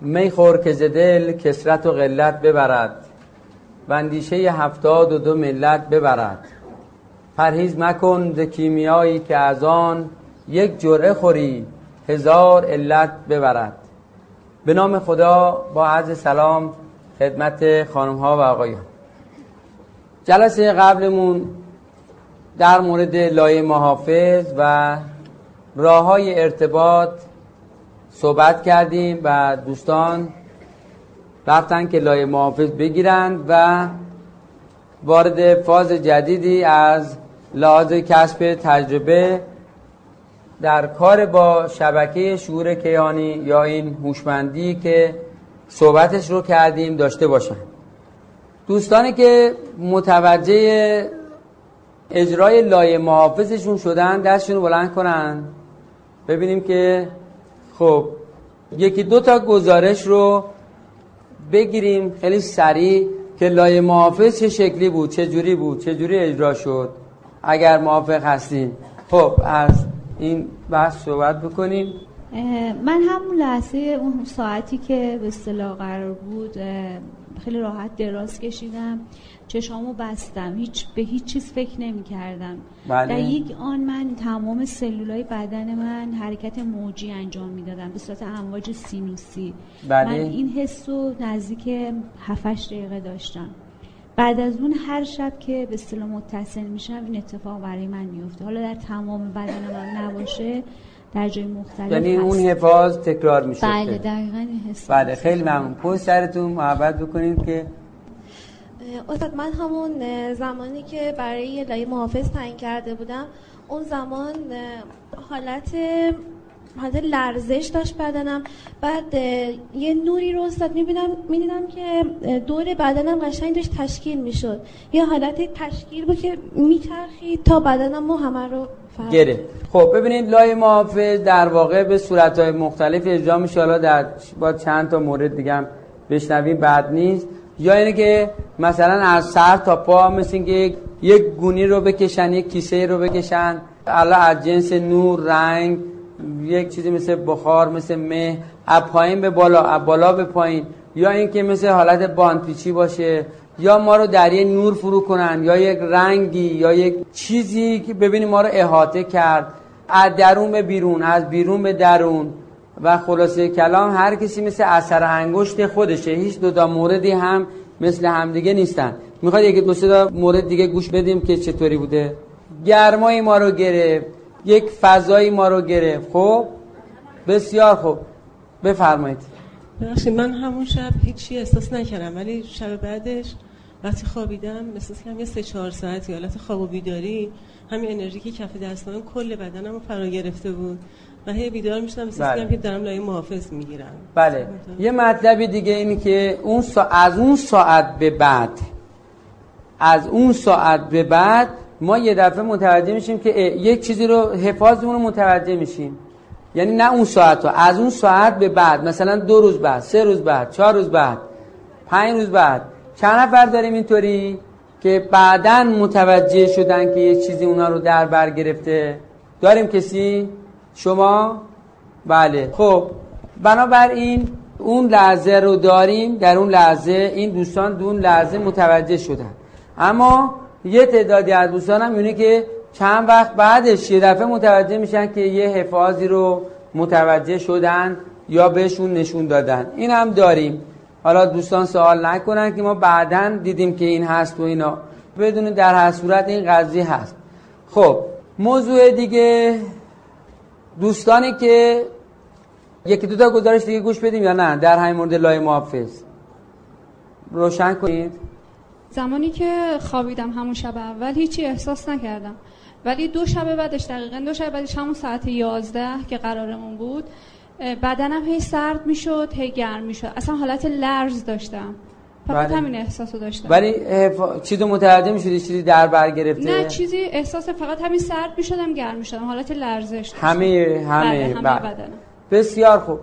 می خور که دل کسرت و قلت ببرد و اندیشه هفتاد و دو ملت ببرد. پرهیز مکن ز کیمیایی که از آن یک جرعه خوری هزار علت ببرد. به نام خدا با عرض سلام خدمت خانم ها و آقایان. جلسه قبلمون در مورد لایه محافظ و راه های ارتباط صحبت کردیم و دوستان رفتن که لایه محافظ بگیرند و وارد فاز جدیدی از لحاظ کسب تجربه در کار با شبکه شعور کیانی یا این هوشمندی که صحبتش رو کردیم داشته باشن. دوستانی که متوجه اجرای لایه محافظشون شدن دستشون بلند کنن. ببینیم که خب یکی دو تا گزارش رو بگیریم خیلی سریع که لایه محافظ چه شکلی بود چه جوری بود چه جوری اجرا شد. اگر موافق هستیم خب از این بحث صحبت بکنیم. من همون لحظه اون ساعتی که به اصطلاح قرار بود خیلی راحت دراز کشیدم. چشامو بستم. هیچ به هیچ چیز فکر نمی کردم بله. در یک آن من تمام سلولای بدن من حرکت موجی انجام می‌دادم. به صورت امواج سینوسی. بله. من این حس رو نزدیک 7 دقیقه داشتم. بعد از اون هر شب که به اصطلاح متصل میشم این اتفاق برای من میفته حالا در تمام بدن من نباشه در جای مختلف یعنی اون حفاظ تکرار میشه بله دقیقا حس بله خیلی ممنون. پشت سرتون محبت بکنید که استاد من همون زمانی که برای لایه محافظ تعیین کرده بودم اون زمان حالت حالت لرزش داشت بدنم. بعد یه نوری رو استاد می‌بینم می‌دیدم که دور بدنم قشنگ داشت تشکیل می‌شد. یه حالت تشکیل بود که میچرخید تا بدنم و همه رو گره. خب ببینید لای محافظ در واقع به صورتهای مختلف اجرا میشه. حالا در با چند تا مورد دیگه بشنویم بعد نیست. یا اینه که مثلا از سر تا پا مثل اینکه یک گونی رو بکشن یک کیسه رو بکشن حالا از جنس نور رنگ یک چیزی مثل بخار مثل مه از پایین به بالا از بالا به پایین. یا اینکه مثل حالت باندپیچی باشه. یا ما رو در یه نور فرو کنن یا یک رنگی یا یک چیزی که ببینیم ما رو احاطه کرد. از درون به بیرون از بیرون به درون. و خلاصه کلام هر کسی مثل اثر انگشت خودشه. هیچ دو تا موردی هم مثل همدیگه نیستن. می‌خواد یکی دو تا مورد دیگه گوش بدیم که چطوری بوده؟ گرمای ما رو گرفت. یک فضایی ما رو گرفت. خب؟ بسیار خوب. بفرمایید. ببخشید من همون شب هیچی احساس نکردم ولی شب بعدش وقتی خوابیدم احساس کردم یه سه چهار ساعتی حالت خواب و بیداری. همین انرژی که کف دستم کل بدنم رو فرا گرفته بود. و هی بیدار می‌شدم بله. که دارم لایه محافظ می‌گیرم. بله. یه مطلبی دیگه اینی که اون سا... از اون ساعت به بعد از اون ساعت به بعد ما یه دفعه متوجه میشیم که یک چیزی رو حفاظمون رو متوجه میشیم. یعنی نه اون ساعت رو از اون ساعت به بعد مثلا دو روز بعد سه روز بعد چهار روز بعد پنج روز بعد. چند نفر داریم اینطوری که بعدا متوجه شدن که یه چیزی اونا رو در بر گرفته؟ داریم کسی؟ شما؟ بله. خب بنابراین اون لحظه رو داریم در اون لحظه این دوستان دون لحظه متوجه شدن. اما یه تعدادی از دوستان هم اینه که چند وقت بعدش یه دفعه متوجه میشن که یه حفاظی رو متوجه شدن یا بهشون نشون دادن. این هم داریم. حالا دوستان سوال نکنن که ما بعدا دیدیم که این هست و اینا. بدون در هر صورت این قضیه هست. خب موضوع دیگه دوستانی که یکی دو تا گزارش دیگه گوش بدیم یا نه؟ در همین مورد لای محافظ. روشن کنید. زمانی که خوابیدم همون شب اول هیچی احساس نکردم. ولی دو شب بعدش دقیقا دو شب بعدش همون ساعت یازده که قرارمون بود بدنم هی سرد می‌شد هی گرم می‌شد. اصلا حالت لرز داشتم. فقط همین احساس رو داشتم. ولی چیزو متوجه می‌شدی چیزی در بر گرفته؟ نه چیزی احساس فقط همین سرد می‌شدم گرم می‌شدم حالت لرزش همه همه, بله، همه بله. بدنم. بسیار خوب.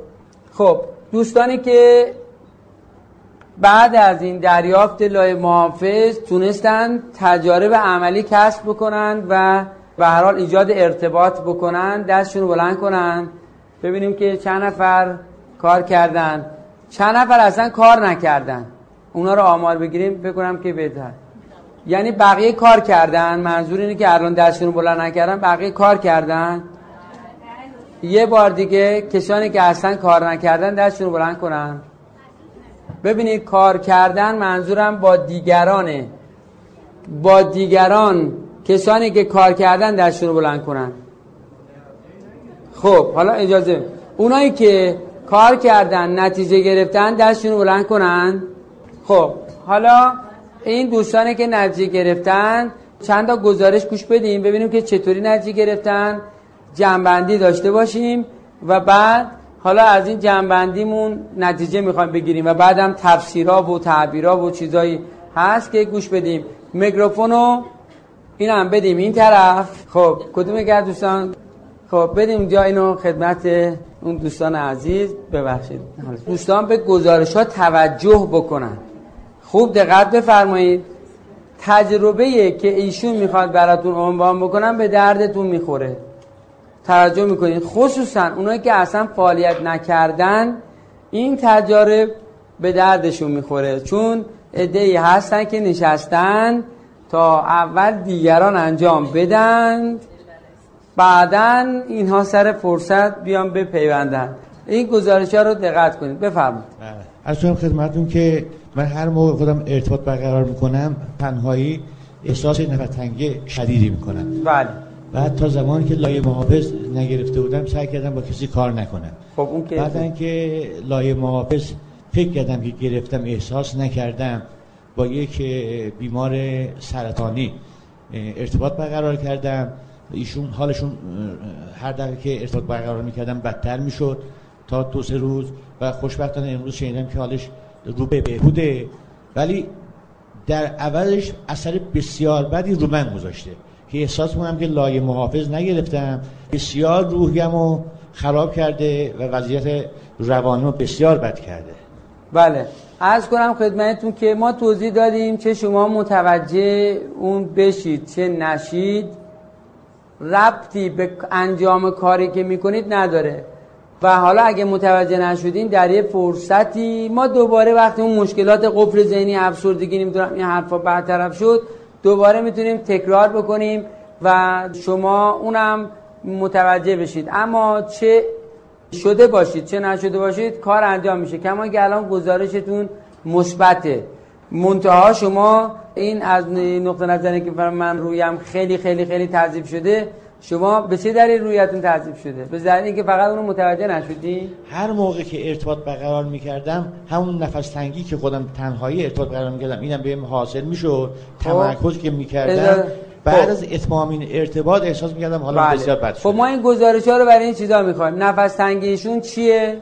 خب دوستانی که بعد از این دریافت لای محافظ تونستن تجارب عملی کسب بکنن و به هر حال ایجاد ارتباط بکنن دستشون رو بلند کنن. ببینیم که چند نفر کار کردن. چند نفر اصلا کار نکردن. اونا رو آمار بگیریم بکنم که بهتر. یعنی بقیه کار کردن منظور اینه که الان دستشون بلند نکردن بقیه کار کردن. یه بار دیگه کسانی که اصلا کار نکردن دستشون بلند کنن. ببینید کار کردن منظورم با دیگرانه. با دیگران کسانی که کار کردن دستشون رو بلند کنن. خب حالا اجازه. اونایی که کار کردن نتیجه گرفتن دستشون رو بلند کنن. خب حالا این دوستانی که نتیجه گرفتن چند تا گزارش گوش بدیم ببینیم که چطوری نتیجه گرفتن. جنبندی داشته باشیم و بعد حالا از این جنبندیمون نتیجه می‌خوایم بگیریم و بعدم تفسیرها و تعبیرها و چیزایی هست که گوش بدیم. میکروفونو این هم بدیم این طرف. خب کدوم که دوستان؟ خب بدیم اونجا اینو خدمت اون دوستان عزیز. ببخشید. دوستان به گزارش ها توجه بکنن. خوب دقت بفرمایید. تجربه که ایشون می‌خواد براتون عنوان بکنن به دردتون می‌خوره. توجه می‌کنید. خصوصا اونایی که اصلا فعالیت نکردن این تجارب به دردشون می‌خوره. چون ادهی هستن که نشستن تا اول دیگران انجام بدن بعدا اینها سر فرصت بیان بپیوندن این گزارش ها رو دقت کنید. بفرمایید. از شما خدمتون که من هر موقع خودم ارتباط برقرار می‌کنم تنهایی احساس نفرتنگی شدیدی می‌کنم. بله. بعد تا زمانی که لایه محافظ نگرفته بودم سعی کردم با کسی کار نکنم. خب اون که بعد اینکه لایه محافظ فکر کردم که گرفتم احساس نکردم با یک بیمار سرطانی ارتباط برقرار کردم. ایشون حالشون هر دفعه که ارتباط برقرار می‌کردم بدتر می‌شد. تا دو سه روز و خوشبختانه امروز شنیدم که حالش رو به بهبوده. ولی در اولش اثر بسیار بدی رو من گذاشته که احساس کنم که لایه محافظ نگرفتم. بسیار روحیم خراب کرده و وضعیت روانی بسیار بد کرده. بله. از کنم خدمتتون که ما توضیح دادیم چه شما متوجه اون بشید چه نشید. ربطی به انجام کاری که می‌کنید نداره. و حالا اگه متوجه نشدین در یه فرصتی ما دوباره وقتی اون مشکلات قفل ذهنی افسردگی نمی‌دونم این حرفا برطرف شد دوباره می‌تونیم تکرار بکنیم و شما اونم متوجه بشید. اما چه شده باشید چه نشده باشید کار انجام میشه. کما که الان گزارشتون مثبته. منتها شما این از نقطه نظری که من رویم خیلی خیلی خیلی تضیف شده. شما به چه دلیل رویتون تضیف شده؟ به دلیلی که فقط اونو متوجه نشدی؟ هر موقع که ارتباط برقرار می‌کردم همون نفس تنگی که خودم تنهایی ارتباط برقرار می‌کردم اینم بهم حاصل می‌شد. خب. تمرکز که می‌کردم بعد خب. از اتمام این ارتباط احساس می‌کردم حالا بله. بسیار بد خب ما این گزارش ها رو برای این چیزا می‌خوایم. نفس تنگیشون چیه؟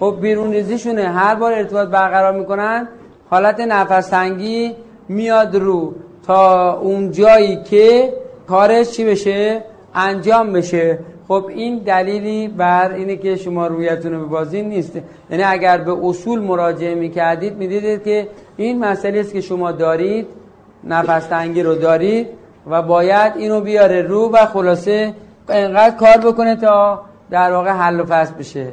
خب بیرون ریزیشونه. هر بار ارتباط برقرار می‌کنن حالت نفس تنگی میاد رو تا اون جایی که کارش چی بشه؟ انجام بشه. خب این دلیلی بر اینه که شما رویتون رو ببازین نیست. یعنی اگر به اصول مراجعه می‌کردید می‌دیدید که این مسئله است که شما دارید نفس تنگی رو دارید و باید اینو بیاره رو و خلاصه انقدر کار بکنه تا در واقع حل و فصل بشه.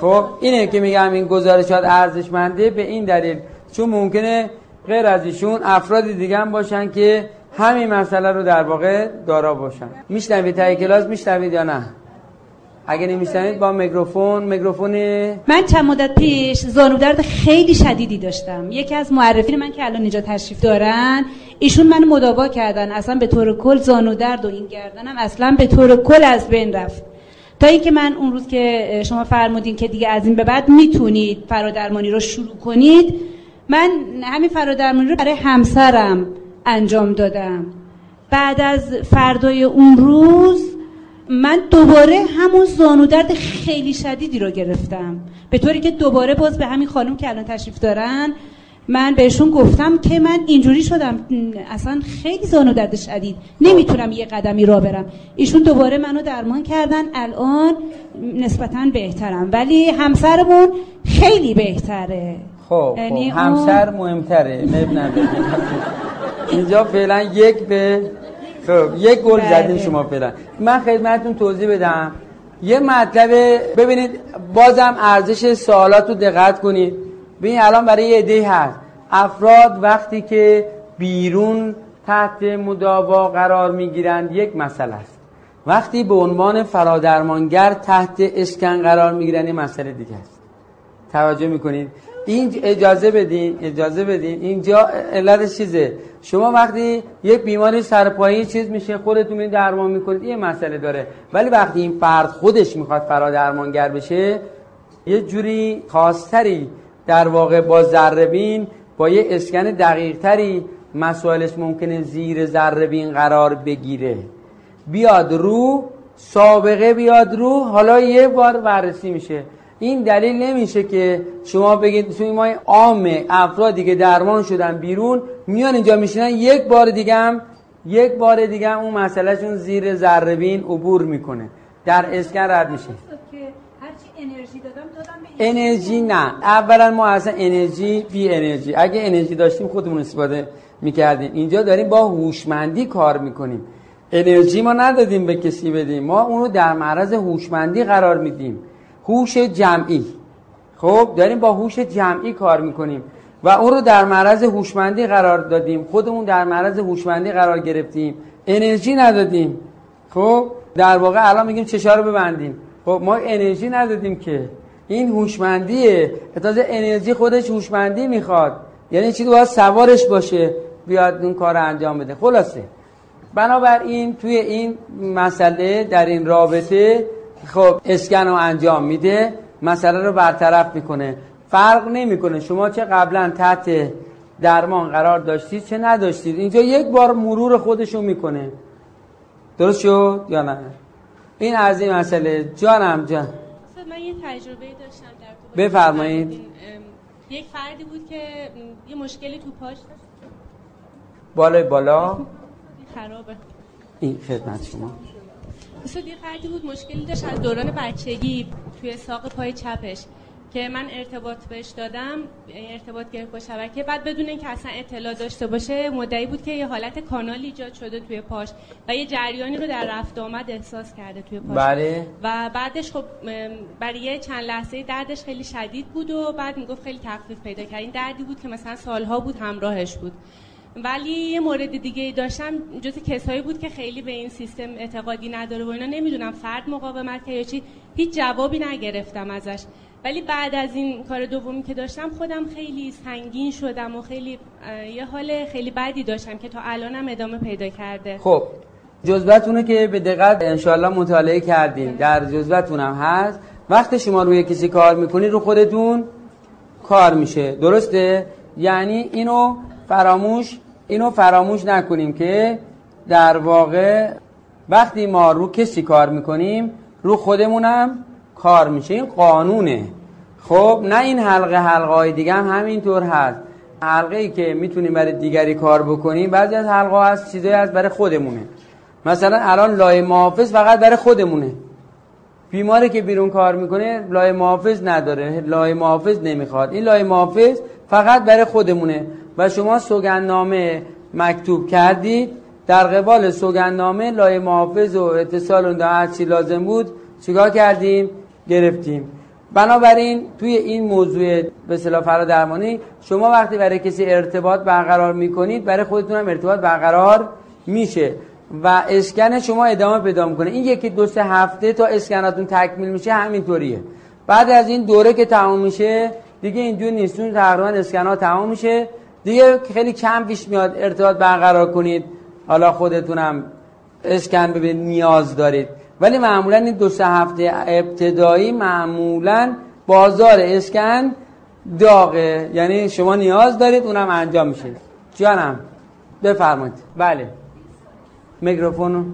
خب اینه که میگم این گزارشات ارزشمنده به این دلیل. چون ممکنه غیر از ایشون افراد دیگه هم باشن که همین مسئله رو در واقع دارا باشن. میشنوید تای کلاس میشنوید یا نه؟ اگه نمیشنوید با میکروفون میکروفون من چند مدت پیش زانو درد خیلی شدیدی داشتم. یکی از معرفین من که الان اینجا تشریف دارن ایشون من مداوا کردن. اصلا به طور کل زانو درد و این گردنم اصلا به طور کل از بین رفت. تا اینکه من اون روز که شما فرمودین که دیگه از این به بعد می‌تونید فرادرمانی رو شروع کنید من همین فرادرمانی رو برای همسرم انجام دادم. بعد از فردای اون روز من دوباره همون زانو درد خیلی شدیدی رو گرفتم. به طوری که دوباره باز به همین خانم که الان تشریف دارن من بهشون گفتم که من اینجوری شدم. اصلا خیلی زانو درد شدید. نمی‌تونم یه قدمی را برم. ایشون دوباره منو درمان کردن. الان نسبتا بهترم. ولی همسرمون خیلی بهتره. خب, خب. یعنی همسر مهمتره. اینجا فعلا یک به خب یک گل بله. زدین شما فعلا. من خدمتتون توضیح بدم. یه مطلب ببینید بازم ارزش سوالات رو دقت کنید. ببین الان برای یه عده هست. افراد وقتی که بیرون تحت مداوا قرار می‌گیرند یک مسئله است. وقتی به عنوان فرادرمانگر تحت اسکن قرار می‌گیرند یه مسئله دیگه است. توجه می‌کنید؟ این اجازه بدین اجازه بدین. اینجا علت چیزه؟ شما وقتی یک بیماری سرپایی چیز میشه خودتون این درمان می‌کنید یه مسئله داره. ولی وقتی این فرد خودش می‌خواد فرادرمانگر بشه یه جوری خاصتری در واقع با ذره با یه اسکن دقیق تری مسائلش ممکنه زیر ذره قرار بگیره. بیاد رو سابقه بیاد رو حالا یه بار بررسی میشه. این دلیل نمیشه که شما بگید توی ما عام افرادی که درمان شدن بیرون میان اینجا میشینن یک بار دیگه هم یک بار دیگه هم اون مسئلهشون زیر ذره عبور می‌کنه. در اسکن رد میشه. انرژی دادم انرژی نه. اولا ما اصلا انرژی بی انرژی. اگه انرژی داشتیم خودمون استفاده می‌کردیم. اینجا داریم با هوشمندی کار می‌کنیم. انرژی ما ندادیم به کسی بدیم. ما اونو در معرض هوشمندی قرار میدیم. هوش جمعی. خب داریم با هوش جمعی کار می‌کنیم و اون رو در معرض هوشمندی قرار دادیم. خودمون در معرض هوشمندی قرار گرفتیم. انرژی ندادیم. خب در واقع الان میگیم چشا رو ببندیم. خب ما انرژی ندادیم که. این هوشمندیه. تازه انرژی خودش هوشمندی می‌خواد. یعنی چیزی باید سوارش باشه بیاد اون کار انجام بده. خلاصه. بنابراین توی این مسئله در این رابطه خب اسکن رو انجام میده مسئله رو برطرف می‌کنه. فرق نمی‌کنه. شما چه قبلا تحت درمان قرار داشتید چه نداشتید. اینجا یک بار مرور خودشو می‌کنه. درست شد یا نه؟ این از این مسئله. جانم جان. من یه تجربه داشتم در بفرمایید. یک فردی بود که یه مشکلی تو پاش بالای بالا. خرابه. این خدمت شما. اصلا یه فردی بود مشکلی داشت از دوران بچگی توی ساق پای چپش که من ارتباط بهش دادم ارتباط گرفت با شبکه. بعد بدون اینکه اصلا اطلاع داشته باشه مدعی بود که یه حالت کانال ایجاد شده توی پاش و یه جریانی رو در رفت آمد احساس کرده توی پاش. بله. و بعدش خب برای یه چند لحظه دردش خیلی شدید بود و بعد می‌گفت خیلی تخفیف پیدا کرد. این دردی بود که مثلا سالها بود همراهش بود. ولی یه مورد دیگه داشتم جز کسایی بود که خیلی به این سیستم اعتقادی نداره و اینا نمی‌دونم فرد مقاومت که یا چی. هیچ جوابی نگرفتم ازش. ولی بعد از این کار دومی که داشتم خودم خیلی سنگین شدم و خیلی یه حال خیلی بدی داشتم که تا الانم ادامه پیدا کرده. خب جزوتونه که به دقت انشالله مطالعه کردیم در جزوتونم هست. وقتی شما روی کسی کار می‌کنید رو خودتون کار میشه. درسته؟ یعنی اینو فراموش اینو فراموش نکنیم که در واقع وقتی ما رو کسی کار می‌کنیم رو خودمونم کار میشه. این قانونه. خب نه این حلقه حلقه های دیگه هم همینطور هست. حلقه ای که می‌تونیم برای دیگری کار بکنیم بعضی از حلقه هست چیزایی از برای خودمونه. مثلا الان لای محافظ فقط برای خودمونه. بیماری که بیرون کار می‌کنه لای محافظ نداره. لای محافظ نمی‌خواد. این لای محافظ فقط برای خودمونه. و شما سوگندنامه مکتوب کردید. در قبال سوگندنامه لای محافظ و اتصال اون هر چی لازم بود چیکار کردیم؟ گرفتیم. بنابراین توی این موضوع به صلاح فرادرمانی شما وقتی برای کسی ارتباط برقرار می‌کنید برای خودتون هم ارتباط برقرار میشه و اسکن شما ادامه پیدا می‌کنه. این یکی دو سه هفته تا اسکناتون تکمیل میشه همینطوریه. بعد از این دوره که تمام میشه دیگه اینجور نیستون تقریبا اسکن تمام میشه. دیگه خیلی کم پیش میاد ارتباط برقرار کنید. حالا خودتونم اسکن ببینید نیاز دارید. ولی معمولا این دو سه هفته ابتدایی معمولا بازار اسکن داغه. یعنی شما نیاز دارید اونم انجام میشه. جانم بفرمایید. بله. میکروفونو.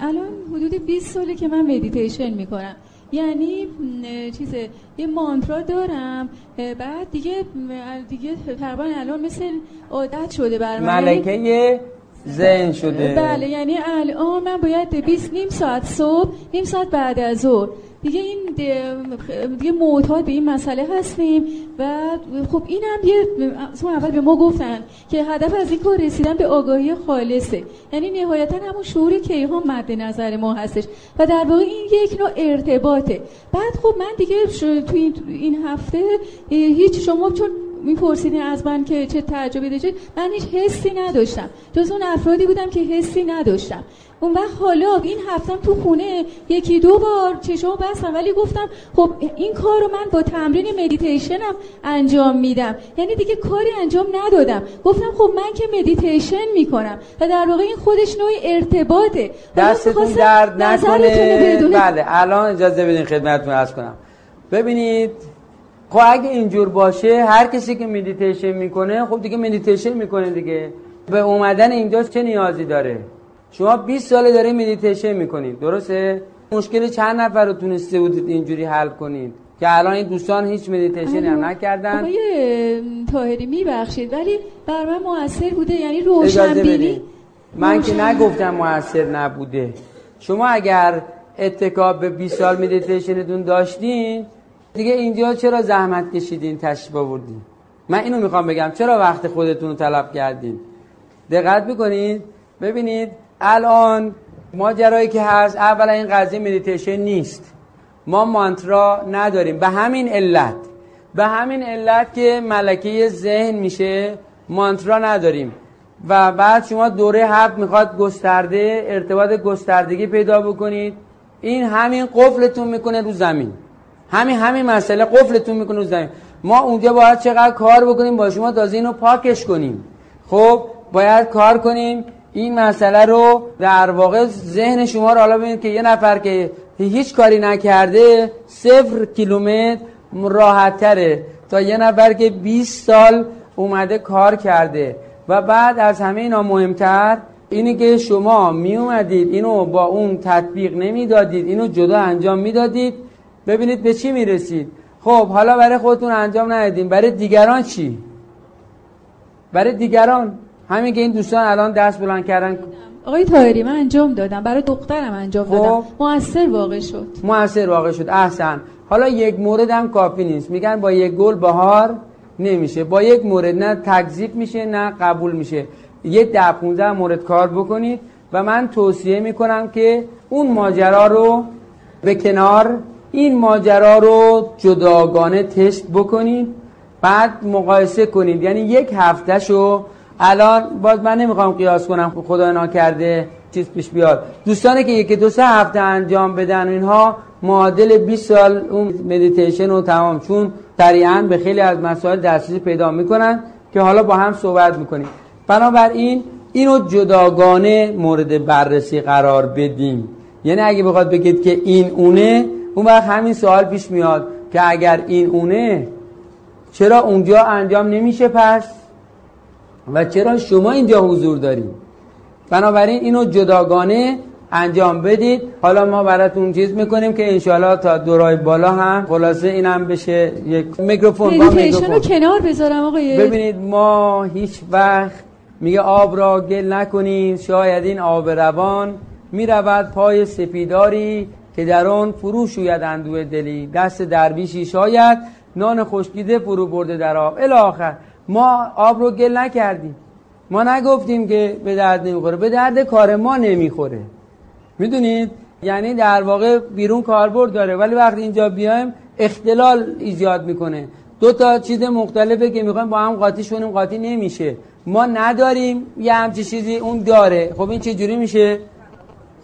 الان حدود 20 ساله که من مدیتیشن می‌کنم. یعنی چیزه یه مانترا دارم بعد دیگه دیگه تقریبا الان مثل عادت شده بر من ملکه ذهن شده. بله یعنی الان من باید 20 نیم ساعت صبح نیم ساعت بعد از ظهر. دیگه این دیگه معتاد به این مسئله هستیم و خب اینم یه اول به ما گفتن که هدف از این کار رسیدن به آگاهی خالصه. یعنی نهایتا همون شعور کیهان مد نظر ما هستش و در واقع این یک نوع ارتباطه. بعد خب من دیگه تو این هفته هیچ شما چون میپرسیدین از من که چه تعجبی داشته من هیچ حسی نداشتم. جز اون افرادی بودم که حسی نداشتم. اون وقت حالا این هفتم تو خونه یکی دو بار چشمو بستم ولی گفتم خب این کار رو من با تمرین مدیتیشنم انجام میدم. یعنی دیگه کاری انجام ندادم. گفتم خب من که مدیتیشن می‌کنم. و در واقع این خودش نوعی ارتباطه. دستتون درد نکنه. بله الان اجازه بدین خدمتتون عرض کنم. ببینید خب اگه اینجور باشه هر کسی که مدیتیشن می‌کنه خب دیگه مدیتیشن می‌کنه دیگه. به اومدن اینجا چه نیازی داره؟ شما 20 ساله دارید مدیتیشن می‌کنید درسته؟ مشکل چند نفر رو تونسته بودید اینجوری حل کنید؟ که الان این دوستان هیچ مدیتیشنی هم نکردن. آقای طاهری میبخشید ولی بر من موثر بوده یعنی روشنبینی. من که نگفتم موثر نبوده. شما اگر اتکا به 20 سال مدیتیشنتون داشتین دیگه اینجا چرا زحمت کشیدین تشریف آوردین؟ من اینو می‌خوام بگم چرا وقت خودتون رو تلف کردین؟ دقت بکنید ببینید الان ماجرایی که هست اولا این قضیه مدیتیشن نیست. ما مانترا نداریم. به همین علت به همین علت که ملکه ذهن میشه مانترا نداریم. و بعد شما دوره هفت می‌خواد گسترده ارتباط گستردگی پیدا بکنید. این همین قفلتون می‌کنه رو زمین. همین همین مسئله قفلتون می‌کنه زمین. ما اونجا باید چقدر کار بکنیم؟ با شما تازه اینو پاکش کنیم. خب باید کار کنیم. این مسئله رو در واقع ذهن شما رو حالا ببینید که یه نفر که هیچ کاری نکرده صفر کیلومتر راحت تره تا یه نفر که 20 سال اومده کار کرده. و بعد از همه اینا مهمتر اینی که شما می اومدید اینو با اون تطبیق نمی‌دادید اینو جدا انجام می‌دادید. ببینید به چی می‌رسید. خب حالا برای خودتون انجام ندادین برای دیگران چی؟ برای دیگران. همین که این دوستان الان دست بلند کردن. آقای تایری من انجام دادم. برای دخترم انجام خب. دادم. موثر واقع شد. موثر واقع شد. احسن. حالا یک مورد هم کافی نیست. میگن با یک گل بهار نمیشه. با یک مورد نه تکذیب میشه نه قبول میشه. یه ده 15 مورد کار بکنید و من توصیه می‌کنم که اون ماجرا رو به کنار این ماجرا رو جداگانه تست بکنید بعد مقایسه کنید یعنی یک هفته شو الان باز من نمی‌خوام قیاس کنم خدا ناکرده چیز پیش بیاد. دوستانی که یکی دو سه هفته انجام بدن اینها معادل 20 سال اون مدیتیشن رو تمام. چون سریعا به خیلی از مسائل دسترسی پیدا می‌کنن که حالا با هم صحبت می‌کنیم. بنابراین اینو جداگانه مورد بررسی قرار بدیم. یعنی اگه بخواد بگید که این اونه اون وقت همین سوال پیش میاد که اگر این اونه چرا اونجا انجام نمیشه پس؟ و چرا شما اینجا حضور دارید بنابراین اینو جداگانه انجام بدید. حالا ما براتون چیز می‌کنیم که انشالله تا دورای بالا هم خلاصه اینم بشه. یک میکروفون با میکروفون. کنار بذارم آقای. ببینید ما هیچ وقت میگه آب را گل نکنید شاید این آب روان می‌رود پای سپیداری که در آن فرو شوید اندوه دلی. دست درویشی شاید نان خشکیده فرو برده در آب. الاخر ما آب رو گل نکردیم. ما نگفتیم که به درد نمی‌خوره. به درد کار ما نمی‌خوره. می‌دونید؟ یعنی در واقع بیرون کاربرد داره. ولی وقتی اینجا بیایم اختلال ایجاد می‌کنه. دو تا چیز مختلفه که می‌خوایم با هم قاطی شونیم قاطی نمیشه. ما نداریم یه همچی چیزی اون داره. خب این چه جوری میشه؟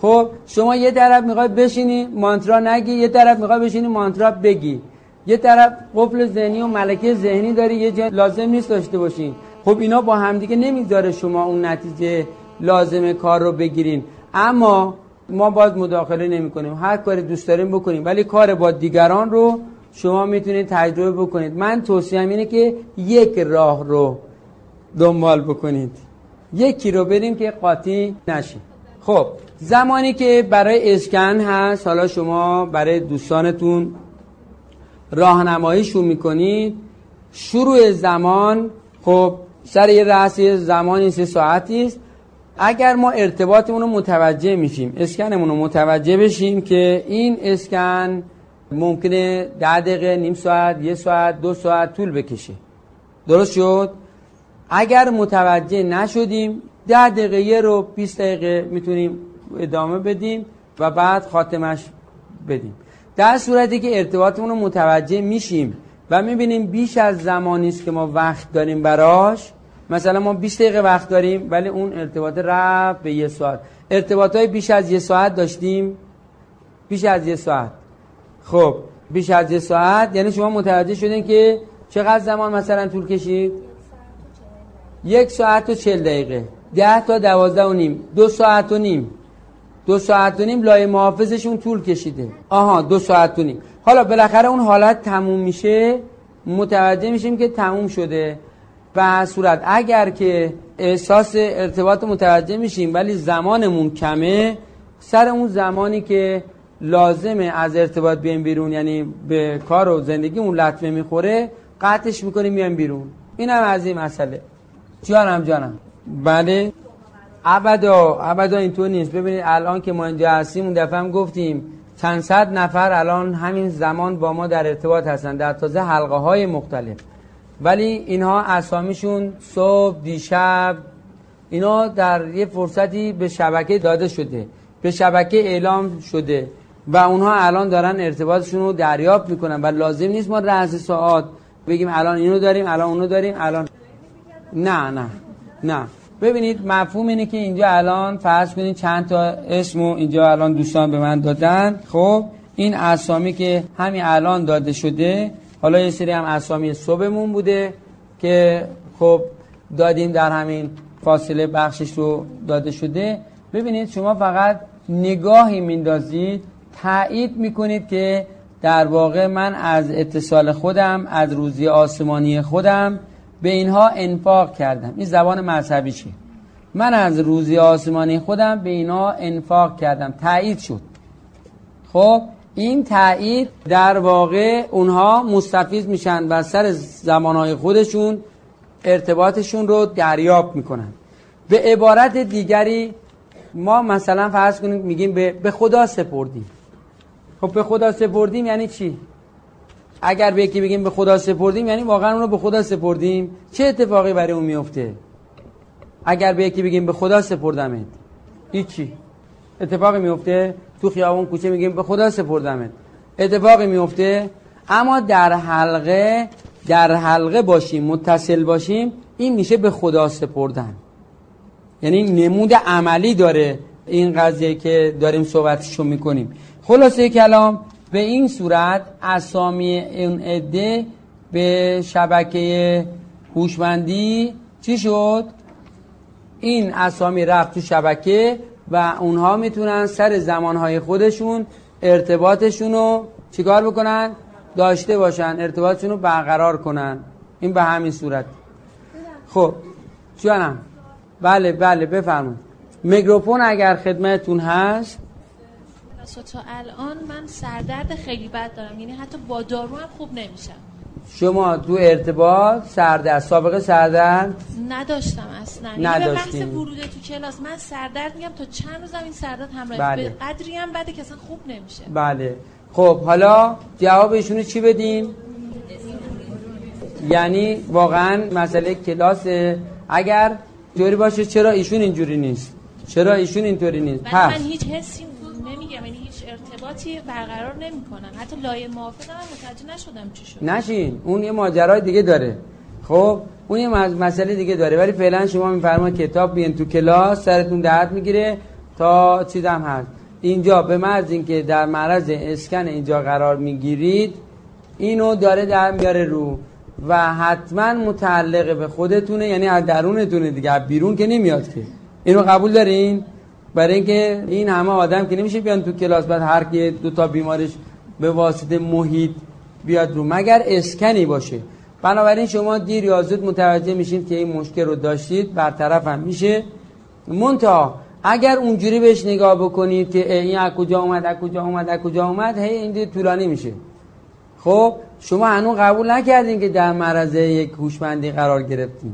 خب شما یه طرف می‌خوای بشینی مانترا نگی یه طرف می‌خوای بشینی مانترا بگی. یه طرف قفل ذهنی و ملکه ذهنی داری یه جا لازم نیست داشته باشین. خب اینا با همدیگه نمی‌ذاره شما اون نتیجه لازم کار رو بگیرین. اما ما باید مداخله نمی کنیم هر کاری دوست داریم بکنیم. ولی کار با دیگران رو شما می‌تونید تجربه بکنید. من توصیه اینه که یک راه رو دنبال بکنید. یکی رو بریم که قاطی نشید خب. زمانی که برای اسکن هست حالا شما برای دوستانتون راهنماییشون می‌کنید شروع زمان خب سر یه رأس زمانی سه ساعتی است. اگر ما ارتباطمون رو متوجه میشیم اسکنمون رو متوجه بشیم که این اسکن ممکنه ده دقیقه نیم ساعت یه ساعت دو ساعت طول بکشه. درست شد؟ اگر متوجه نشدیم ده دقیقه رو 20 دقیقه می‌تونیم ادامه بدیم و بعد خاتمش بدیم. در صورتی که ارتباطمون رو متوجه میشیم و می‌بینیم بیش از زمانی است که ما وقت داریم براش. مثلا ما 20 دقیقه وقت داریم ولی اون ارتباط رفت به یه ساعت. ارتباط های بیش از یه ساعت داشتیم؟ بیش از یه ساعت. خب بیش از یه ساعت. یعنی شما متوجه شدین که چقدر زمان مثلا طول کشید؟ یک ساعت و چل دقیقه. ده تا دوازده و نیم. دو ساعت و نیم. دو ساعت و نیم لای محافظشون طول کشیده. آها دو ساعت و نیم. حالا بالاخره اون حالت تموم میشه. متوجه میشیم که تموم شده. و صورت اگر که احساس ارتباط متوجه میشیم ولی زمانمون کمه سر اون زمانی که لازمه از ارتباط بیایم بیرون یعنی به کار و زندگی اون لطمه می‌خوره قطعش می‌کنیم میایم بیرون. اینم از این مسئله. جانم جانم. بله. ابدا ابدا اینطور نیست. ببینید الان که ما اینجا هستیم اون دفعه هم گفتیم چند صد نفر الان همین زمان با ما در ارتباط هستن. در تازه حلقه های مختلف. ولی اینها اسامیشون صبح دیشب اینا در یه فرصتی به شبکه داده شده. به شبکه اعلام شده. و اونها الان دارن ارتباطشون رو دریافت می‌کنن. و لازم نیست ما رأس ساعت بگیم الان اینو داریم الان اونو داریم الان نه نه نه. ببینید مفهوم اینه که اینجا الان فرض کنید چند تا اسمو اینجا الان دوستان به من دادن. خب این اسامی که همین الان داده شده حالا یه سری هم اسامی صبحمون بوده که خب دادیم در همین فاصله بخشش رو داده شده. ببینید شما فقط نگاهی میندازید تایید می‌کنید که در واقع من از اتصال خودم از روزی آسمانی خودم به اینها انفاق کردم. این زبان مذهبی چیه؟ من از روزی آسمانی خودم به اینها انفاق کردم. تایید شد. خب این تایید در واقع اونها مستفیض میشن و سر زمانهای خودشون ارتباطشون رو دریاب می‌کنن. به عبارت دیگری ما مثلا فرض کنیم میگیم به خدا سپردیم. خب به خدا سپردیم یعنی چی؟ اگر به یکی بگیم به خدا سپردیم یعنی واقعا اون رو به خدا سپردیم. چه اتفاقی برای اون میفته؟ اگر به یکی بگیم به خدا سپردمت هیچی. اتفاقی میفته؟ تو خیابون کوچه میگیم به خدا سپردمت. اتفاقی میفته؟ اما در حلقه در حلقه باشیم متصل باشیم این میشه به خدا سپردن. یعنی نمود عملی داره این قضیه که داریم صحبتشو می‌کنیم. خلاصه کلام به این صورت اسامی اون عده به شبکه هوشمندی چی شد؟ این اسامی رفت تو شبکه و اونها می‌تونن سر زمانهای خودشون ارتباطشون رو چیکار بکنن؟ داشته باشن ارتباطشون رو برقرار کنن. این به همین صورت. خب جانم بله بله بفرمایید. میکروفون اگر خدمتتون هست تا الان من سردرد خیلی بد دارم. یعنی حتی با دارو هم خوب نمیشم. شما دو ارتباط سردرد سابقه سردرد؟ نداشتم اصلا. یعنی به بحث ورود تو کلاس من سردرد میگم تا چند روزم این سردرد همراه بله. به قدری هم بده که اصلا خوب نمیشه. بله. خب حالا جواب ایشونو چی بدیم؟ یعنی واقعا مسئله کلاس اگر جوری باشه چرا ایشون اینجوری نیست؟ چرا ایشون اینطوری نیست؟ پس من هیچ حسی ارتباطی برقرار نمی‌کنن. حتی لایه موافقم متوجه نشدم چی شد. نشین. اون یه ماجرای دیگه داره. خب اون یه مسئله دیگه داره. ولی فعلا شما میفرما کتاب بیان تو کلاس سرتون درد می‌گیره تا چیزم هست. اینجا به مرز اینکه در معرض اسکن اینجا قرار می‌گیرید اینو داره در میاره رو و حتما متعلقه به خودتونه یعنی از درونتونه دیگه بیرون که نمیاد که. اینو قبول دارین؟ برای اینکه این همه آدم که نمیشه بیان تو کلاس بعد هر کی دو تا بیمارش به واسطه محیط بیاد رو. مگر اسکنی باشه. بنابراین شما دیر یا زود متوجه میشید که این مشکل رو داشتید. برطرف هم میشه. منتها اگر اونجوری بهش نگاه بکنید که این از کجا اومد از کجا اومد از کجا اومد هی این طولانی میشه. خب شما هنوز قبول نکردین که در معرض یک هوشمندی قرار گرفتین.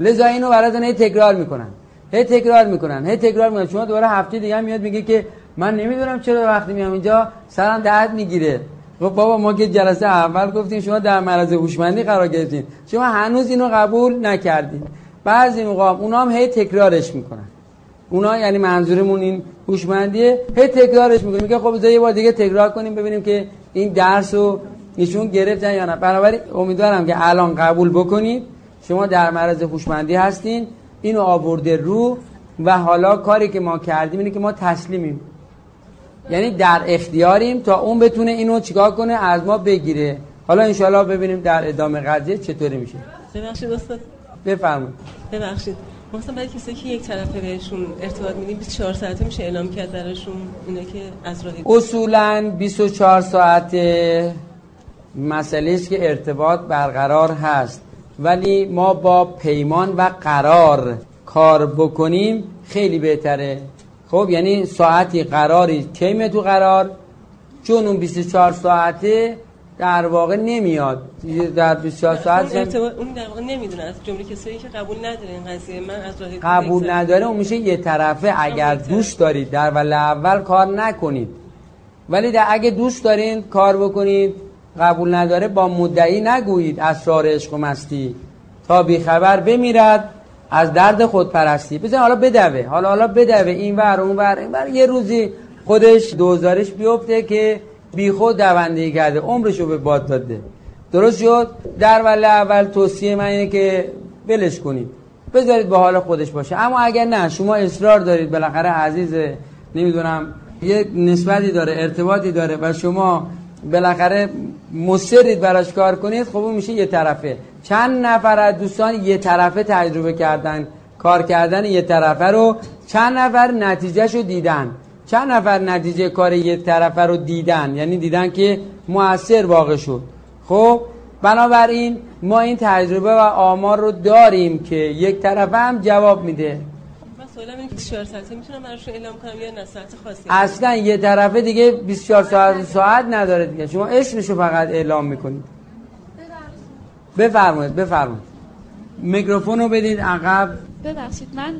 لذا اینو براتون تکرار می‌کنن هی تکرار می‌کنن هی تکرار می‌کنن. شما دوباره هفته دیگه میاد میگه که من نمی‌دونم چرا وقتی میام اینجا سرم درد می‌گیره. خب بابا ما که جلسه اول گفتیم شما در معرض هوشمندی قرار گرفتین. شما هنوز اینو قبول نکردین. بعضی موقع اونا هم هی تکرارش می‌کنن. اونا یعنی منظورمون این هوشمندیه. هی تکرارش می‌کنیم میگه خب یه بار دیگه تکرار کنیم ببینیم که این درس رو ایشون گرفتن یا نه. بنابراین امیدوارم که الان قبول بکنید. شما در معرض هوشمندی هستین. اینو آورده رو و حالا کاری که ما کردیم اینه که ما تسلیمیم. یعنی در اختیاریم تا اون بتونه اینو چیکار کنه از ما بگیره. حالا انشالله ببینیم در ادامه قضیه چطوری میشه. ببخشید استاد. بفرمایید. ببخشید. مثلا برای کسی که یک طرفه بهشون ارتباط میدیم 24 ساعته میشه اعلام کرد درشون اینه که از راهی اصولا 24 ساعته مسئله است که ارتباط برقرار هست. ولی ما با پیمان و قرار کار بکنیم خیلی بهتره. خب یعنی ساعتی قراری کیمه تو قرار چون اون 24 ساعته در واقع نمیاد. در 24 ساعت اون, اون در واقع نمی‌دونه. از جمله کسایی که قبول نداره این قضیه. من از راه قبول نداره اون میشه یه طرفه اگر دوست دارید در ولی اول کار نکنید. ولی در اگه دوست دارین کار بکنید قبول نداره با مدعی نگویید اسرار عشق و مستی. تا بیخبر بمیرد از درد خودپرستی. بزن حالا بدوه حالا حالا بدوه این ور اون ور این ور. یه روزی خودش دوزارش بیفته که بی خود دوندگی کرده عمرشو به باد داده. درست شد؟ در ولی اول توصیه من اینه که بلش کنید. بذارید به حال خودش باشه. اما اگر نه شما اصرار دارید. بالاخره عزیز نمی‌دونم یه نسبتی داره ارتباطی داره و شما بالاخره مصرید براش کار کنید خب اون میشه یه طرفه. چند نفر از دوستان یه طرفه تجربه کردن کار کردن یه طرفه رو چند نفر نتیجهش رو دیدن. چند نفر نتیجه کار یه طرفه رو دیدن یعنی دیدن که موثر واقع شد. خب بنابراین ما این تجربه و آمار رو داریم که یک طرفه هم جواب میده. اصلا یه طرفه دیگه 24 ساعت ساعت نداره دیگه. شما اسمشو فقط اعلام می‌کنید. بفرمایید بفرمایید. میکروفون رو بدید عقب. ببخشید من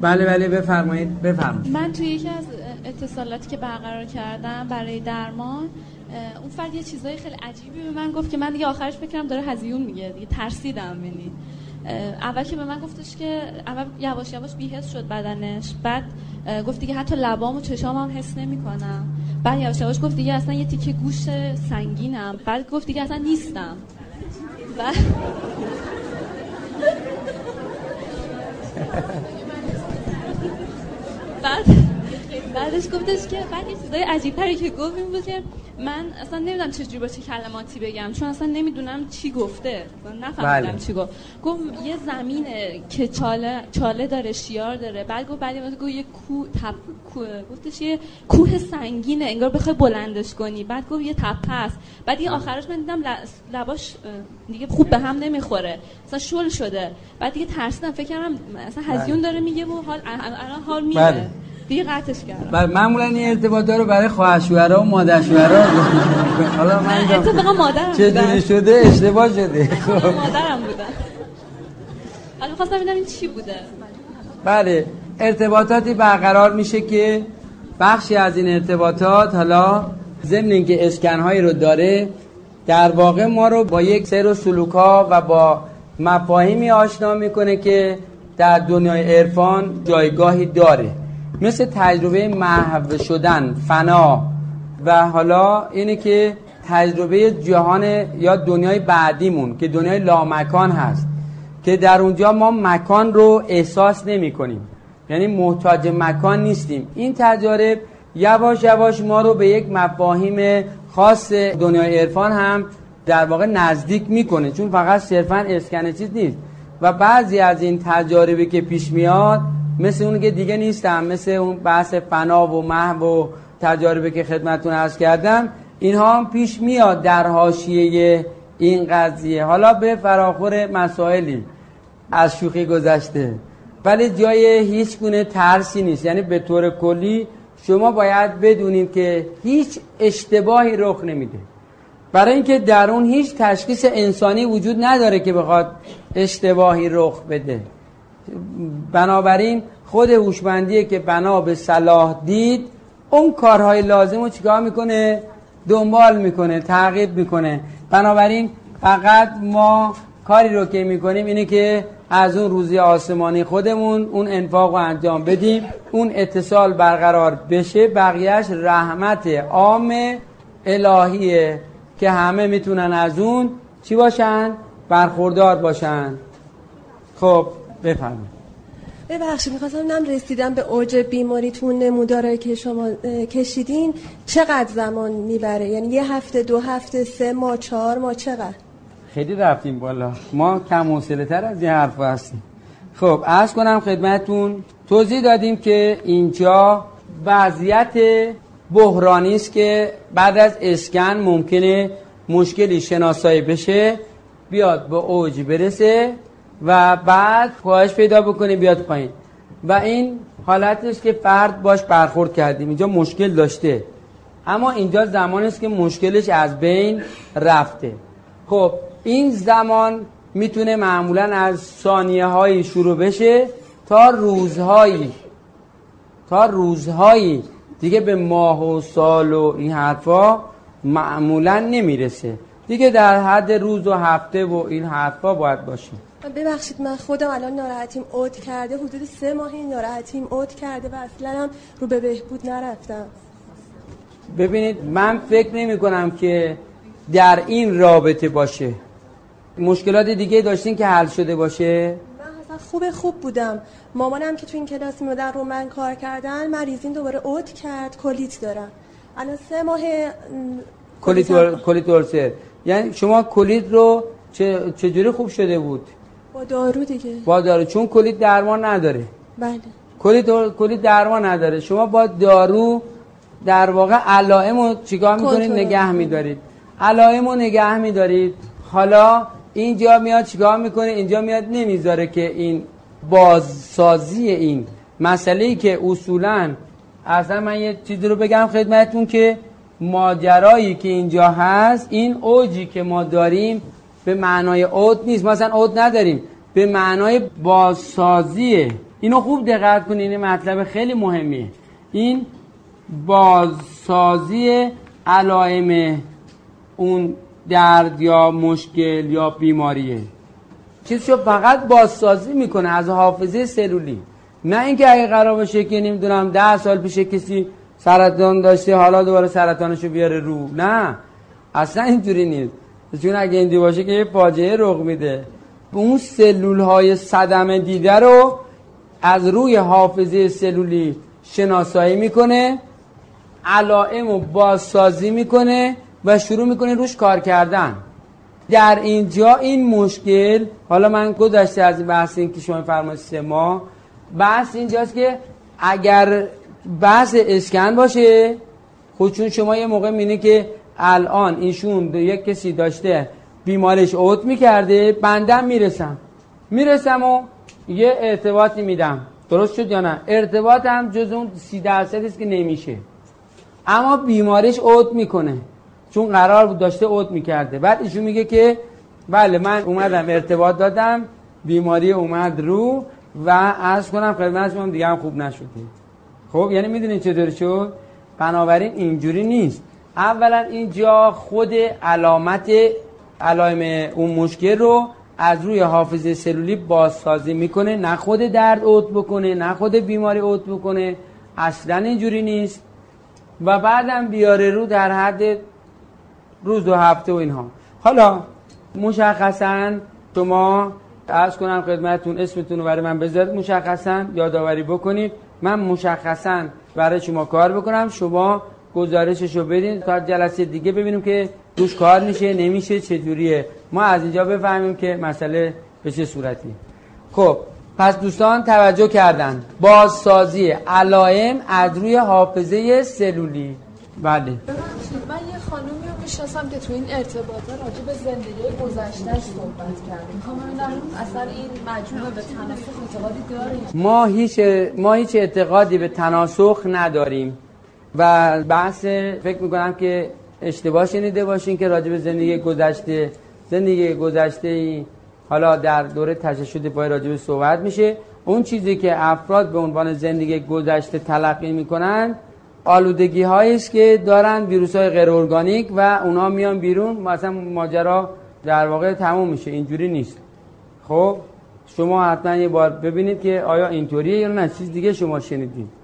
بله بله بفرمایید بفرمایید. من توی یکی از اتصالاتی که برقرار کردم برای درمان اون فرد یه چیزای خیلی عجیبی به من گفت که من دیگه آخرش فکرم داره هزیون میگه دیگه ترسیدم یعنی. اول که به من گفتش که اول یواش یواش بیهست شد بدنش. بعد گفت دیگه حتی لبام و چشام هم حس نمی کنم بعد یواش یواش گفت دیگه اصلا یه تیکه گوش سنگینم. بعد گفت دیگه اصلا نیستم. بعد بعد بعدش گفتش که بعد یه چیزای عجیب که گفت این بود که من اصلا نمی‌دونم چجوری با چه کلماتی بگم چون اصلا نمی‌دونم چی گفته. نفهمیدم بله. چی گفت. گفت یه زمینه که چاله چاله داره شیار داره. بعد گفت بعدی گفت یه کو تپ کو گفتش یه کوه سنگینه انگار بخوای بلندش کنی. بعد گفت یه تپه است. بعد یه آخرش من دیدم لباش دیگه خوب به هم نمی‌خوره. اصلا شل شده. بعد دیگه ترسیدم فکر کردم اصلا هزیون بله. داره میگه و حال الان حال میره بله. دیگه قطعش کردم. بله معمولا این ارتباط رو برای خواهر شوهرها و مادر شوهرها حالا من اتفاقا مادرم. چه شده اشتباه شده. مادرم بودن حالا خواستم ببینم این چی بوده. بله ارتباطاتی برقرار میشه که بخشی از این ارتباطات حالا ضمن اینکه اسکنهایی رو داره در واقع ما رو با یک سر و سلوک ها و با مفاهیمی آشنا می‌کنه که در دنیای عرفان جایگاهی داره. مثل تجربه محو شدن فنا. و حالا اینه که تجربه جهان یا دنیای بعدیمون که دنیای لامکان هست که در اونجا ما مکان رو احساس نمی کنیم. یعنی محتاج مکان نیستیم. این تجارب یواش یواش ما رو به یک مفاهیم خاص دنیای عرفان هم در واقع نزدیک می‌کنه چون فقط صرفا اسکن چیز نیست. و بعضی از این تجاربی که پیش میاد مثل اون که دیگه نیستم مثل اون بحث فنا و محو و تجاربی که خدمتون عرض کردم اینها هم پیش میاد در حاشیه این قضیه. حالا به فراخور مسائلی از شوخی گذشته. ولی جای هیچ گونه ترسی نیست. یعنی به طور کلی شما باید بدونید که هیچ اشتباهی رخ نمیده. برای اینکه در اون هیچ تشخیص انسانی وجود نداره که بخواد اشتباهی رخ بده. بنابراین خود هوشمندیه که بنا به صلاح دید اون کارهای لازم رو چیکار می‌کنه؟ دنبال می‌کنه تعقیب می‌کنه. بنابراین فقط ما کاری رو که می‌کنیم اینه که از اون روزی آسمانی خودمون اون انفاق رو انجام بدیم اون اتصال برقرار بشه بقیهش رحمت عام الهیه که همه می‌تونن از اون چی باشن؟ برخوردار باشن. خب. بفرمایید. ببخشید می‌خواستم نم رسیدم به اوج بیماریتون نمودارایی که شما کشیدین چقدر زمان می‌بره؟ یعنی یه هفته دو هفته سه ماه چهار ماه چقدر؟ خیلی رفتیم بالا. ما کم تر از این حرف هستیم. خب از کنم خدمتون توضیح دادیم که اینجا وضعیت بحرانی است که بعد از اسکن ممکنه مشکلی شناسایی بشه بیاد به اوج برسه. و بعد خواهش پیدا بکنه بیاد پایین. و این حالتش که فرد باش برخورد کردیم. اینجا مشکل داشته. اما اینجا زمان است که مشکلش از بین رفته. خب این زمان می‌تونه معمولا از ثانیه هایی شروع بشه تا روزهایی. تا روزهایی. دیگه به ماه و سال و این حرفا معمولا نمی‌رسه. دیگه در حد روز و هفته و این حرفا باید باشه ببخشید من خودم الان ناراحتیم اوت کرده حدود سه ماهی ناراحتیم اوت کرده و اصلا هم رو به بهبود نرفتم. ببینید من فکر نمی کنم که در این رابطه باشه. مشکلات دیگه داشتین که حل شده باشه؟ من اصلا خوب خوب بودم. مامانم که تو این کلاس میادن رو من کار کردن مریضین دوباره اوت کرد کلیت دارم. الان سه ماه کلیت کلیت یعنی شما کلیت رو چه چجوری خوب شده بود؟ با دارو دیگه. با دارو چون کلیت درمان نداره. بله. کلیت کلیت درمان نداره. شما با دارو در واقع علائم رو چیکار می‌کنید؟ نگه میدارید. علائم رو نگه میدارید. حالا اینجا میاد چیکار می‌کنه؟ اینجا میاد نمی‌ذاره که این بازسازی این مسئله ای که اصولا اصلا من یه چیزی رو بگم خدمتون که ماجرایی که اینجا هست این اوجی که ما داریم به معنای اوت نیست. مثلا اوت نداریم. به معنای بازسازیه اینو خوب دقت کنین. این مطلب خیلی مهمیه. این بازسازی علائم اون درد یا مشکل یا بیماریه. چیزشو فقط بازسازی می‌کنه از حافظه سلولی. نه اینکه اگه قرار باشه که نمی‌دونم ده سال پیش کسی سرطان داشته حالا دوباره سرطانشو بیاره رو. نه. اصلا اینجوری نیست. چون اگه این باشه که یه فاجعه رخ میده. اون سلول های صدمه دیده رو از روی حافظه سلولی شناسایی می‌کنه علائم و بازسازی می‌کنه و شروع می‌کنه روش کار کردن. در اینجا این مشکل حالا من گذشته از بحث این که شما فرمایید سه ماه بحث اینجاست که اگر بحث اسکن باشه خود چون شما یه موقع مینه که الان ایشون یک کسی داشته بیمارش اوت می‌کرده بندم می‌رسم. می‌رسم و یه ارتباطی میدم. درست شد یا نه؟ ارتباط هم جز اون سی درصد است که نمیشه. اما بیمارش اوت می‌کنه. چون قرار بود داشته اوت می‌کرده. بعد ایشون میگه که بله من اومدم ارتباط دادم بیماری اومد رو و از کنم خدمت شما دیگه هم خوب نشده. خب یعنی می‌دونین چطور شد؟ بنابراین اینجوری نیست. اولا اینجا خود علامت علائم اون مشکل رو از روی حافظه سلولی بازسازی می‌کنه. نه خود درد اوت بکنه نه خود بیماری اوت بکنه. اصلا اینجوری نیست. و بعدم بیاره رو در حد روز و هفته و اینها. حالا مشخصا شما ارز کنم خدمتتون اسمتون رو برای من بذارید. مشخصا یادآوری بکنید. من مشخصا برای شما کار بکنم. شما گزارشش رو بدین تا جلسه دیگه ببینیم که روش کار میشه نمیشه چجوریه. ما از اینجا بفهمیم که مسئله به چه صورتی. خب پس دوستان توجه کردن. بازسازی علائم از روی حافظه سلولی. بله. من یه خانومی رو می‌شناسم که تو این ارتباطه راجع به زندگی گذشتهش صحبت کردیم می‌خوام اصلا این مجموعه به تناسخ اعتقادی داریم ما هیچ ما هیچ اعتقادی به تناسخ نداریم. و بحث فکر می‌کنم که اشتباه شنیده باشین که راجع به زندگی گذشته زندگی گذشته حالا در دوره تششد پای راجع به صحبت میشه. اون چیزی که افراد به عنوان زندگی گذشته تلقی می‌کنن آلودگی است که دارن ویروس های غیر ارگانیک و اونا میان بیرون مثلا ماجرا در واقع تموم میشه اینجوری نیست. خب شما حتما یه بار ببینید که آیا اینطوریه یا نه چیز دیگه شما شنیدید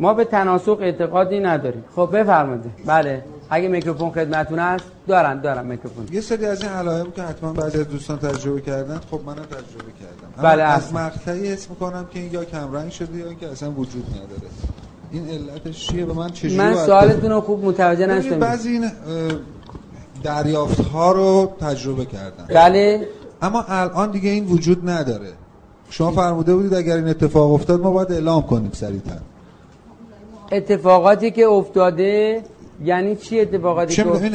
ما به تناسق اعتقادی نداریم. خب بفرمایید. بله. اگه میکروفون خدمتتون هست دارن دارن میکروفون. یه سری از این علائم که حتما بعضی از دوستان تجربه کردن خب منم تجربه کردم. بله از مقطعی اسم می‌کنم که این یا کمرنگ شده یا اینکه اصلا وجود نداره. این علتش چیه به من چجوری من سوالتون رو خوب متوجه نشدم. بعضی این دریافت ها رو تجربه کردم بله. اما الان دیگه این وجود نداره. شما فرموده بودید اگر این اتفاق افتاد ما باید اعلام کنیم سریعتر. اتفاقاتی که افتاده یعنی چی اتفاقاتی که این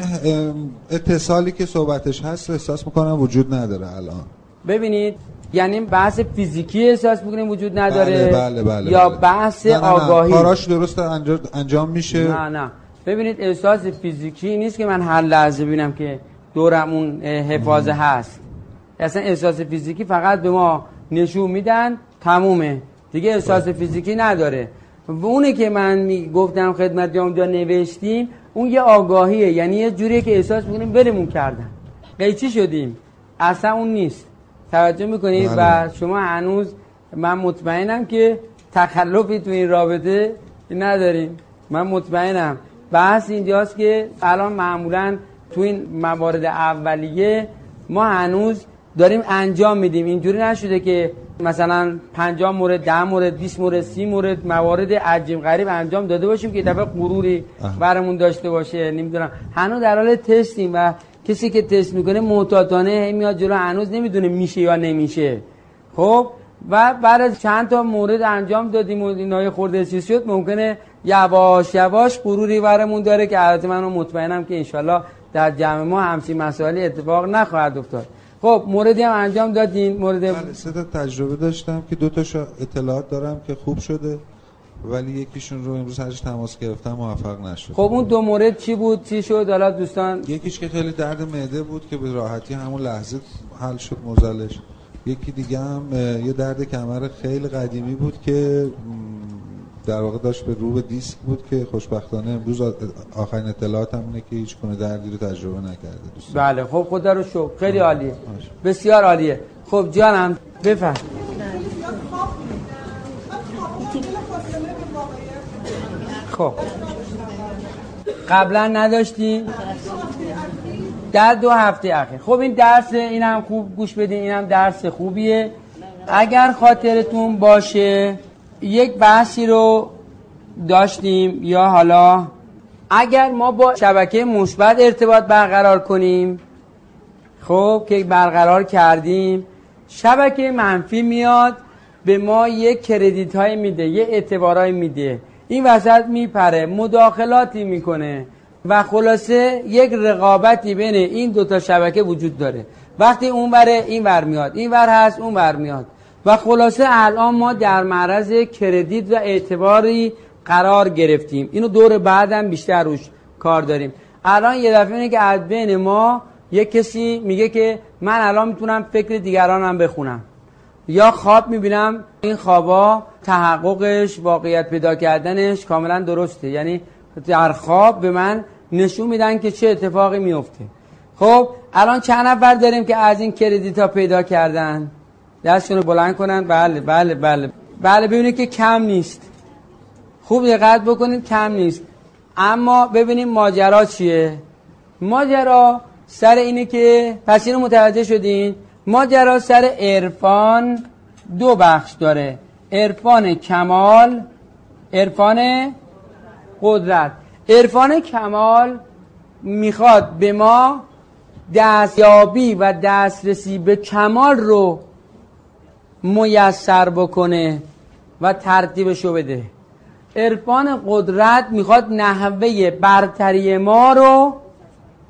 اتصالی که صحبتش هست احساس می‌کنم وجود نداره الان. ببینید یعنی بحث فیزیکی احساس می‌کنیم وجود نداره بله بله بله یا بحث نه نه آگاهی. کاراش درست انجام میشه. نه نه. ببینید احساس فیزیکی نیست که من هر لحظه ببینم که دورم اون حفاظه هست. اصلا احساس فیزیکی فقط به ما نشون میدن تمومه. دیگه احساس فیزیکی نداره. و اونه که من می گفتم خدمت اونجا نوشتیم اون یه آگاهیه. یعنی یه جوریه که احساس می‌کنیم برمون کردن. قیچی شدیم؟ اصلا اون نیست. توجه می‌کنید؟ و شما هنوز من مطمئنم که تخلفی تو این رابطه نداریم. من مطمئنم. بحث اینجاست که الان معمولا تو این موارد اولیه ما هنوز داریم انجام میدیم. اینجوری نشده که مثلا 50 مورد 10 مورد 20 مورد 30 مورد موارد عجیب غریب انجام داده باشیم که دفعه غروری برامون داشته باشه. نمی‌دونم. هنوز در حال تستیم و کسی که تست می‌کنه محتاطانه میاد جلو. هنوز نمی‌دونه میشه یا نمیشه. خب؟ و بعد از چند تا مورد انجام دادیم و اینای خورده چیز شد. ممکنه یواش یواش غروری برامون داره که البته من مطمئنم که انشالله در جمع ما همچین مسائلی اتفاق نخواهد افتاد. خب موردی هم انجام دادین مورد بله سه تا تجربه داشتم که دو تا اطلاعات دارم که خوب شده ولی یکیشون رو امروز هرش تماس گرفتم موفق نشد خب اون دو مورد چی بود؟ چی شد؟ حالا دوستان یکیش که خیلی درد معده بود که به راحتی همون لحظه حل شد مزلش. یکی دیگه هم یه درد کمر خیلی قدیمی بود که در واقع داشت به رو به دیسک بود که خوشبختانه امروز آخرین اطلاعات هم اینه که هیچ کنه دردی رو تجربه نکرده دوستان. بله خب خدا رو شکر. خیلی عالیه. بسیار عالیه. خب جانم بفهم خب. قبلا نداشتی؟ در دو هفته اخیر. خب این درس اینم خوب گوش بدین اینم درس خوبیه. اگر خاطرتون باشه یک بحثی رو داشتیم یا حالا اگر ما با شبکه مثبت ارتباط برقرار کنیم خب که برقرار کردیم شبکه منفی میاد به ما یک کردیت های میده یه اعتبارای میده. این وسط میپره مداخلاتی می‌کنه و خلاصه یک رقابتی بین این دوتا شبکه وجود داره. وقتی اون بره این ور میاد این ور هست اون ور میاد. و خلاصه الان ما در معرض کردیت و اعتباری قرار گرفتیم. اینو دور بعدم بیشتر روش کار داریم. الان یه دفعه اینه که از بین ما یک کسی میگه که من الان می‌تونم فکر دیگرانم بخونم. یا خواب می‌بینم این خوابا تحققش واقعیت پیدا کردنش کاملا درسته. یعنی در خواب به من نشون میدن که چه اتفاقی میفته. خب الان چند نفر داریم که از این کردیت ها پیدا کردن؟ دستشون رو بلند کنن. بله بله بله. بله ببینید که کم نیست. خوب دقت بکنید کم نیست. اما ببینیم ماجرا چیه؟ ماجرا سر اینه که پس اینو متوجه شدین؟ ماجرا سر عرفان دو بخش داره. عرفان کمال عرفان قدرت. عرفان کمال می‌خواد به ما دستیابی و دسترسی به کمال رو میسر بکنه و ترتیبشو بده. عرفان قدرت می‌خواد نحوه برتری ما رو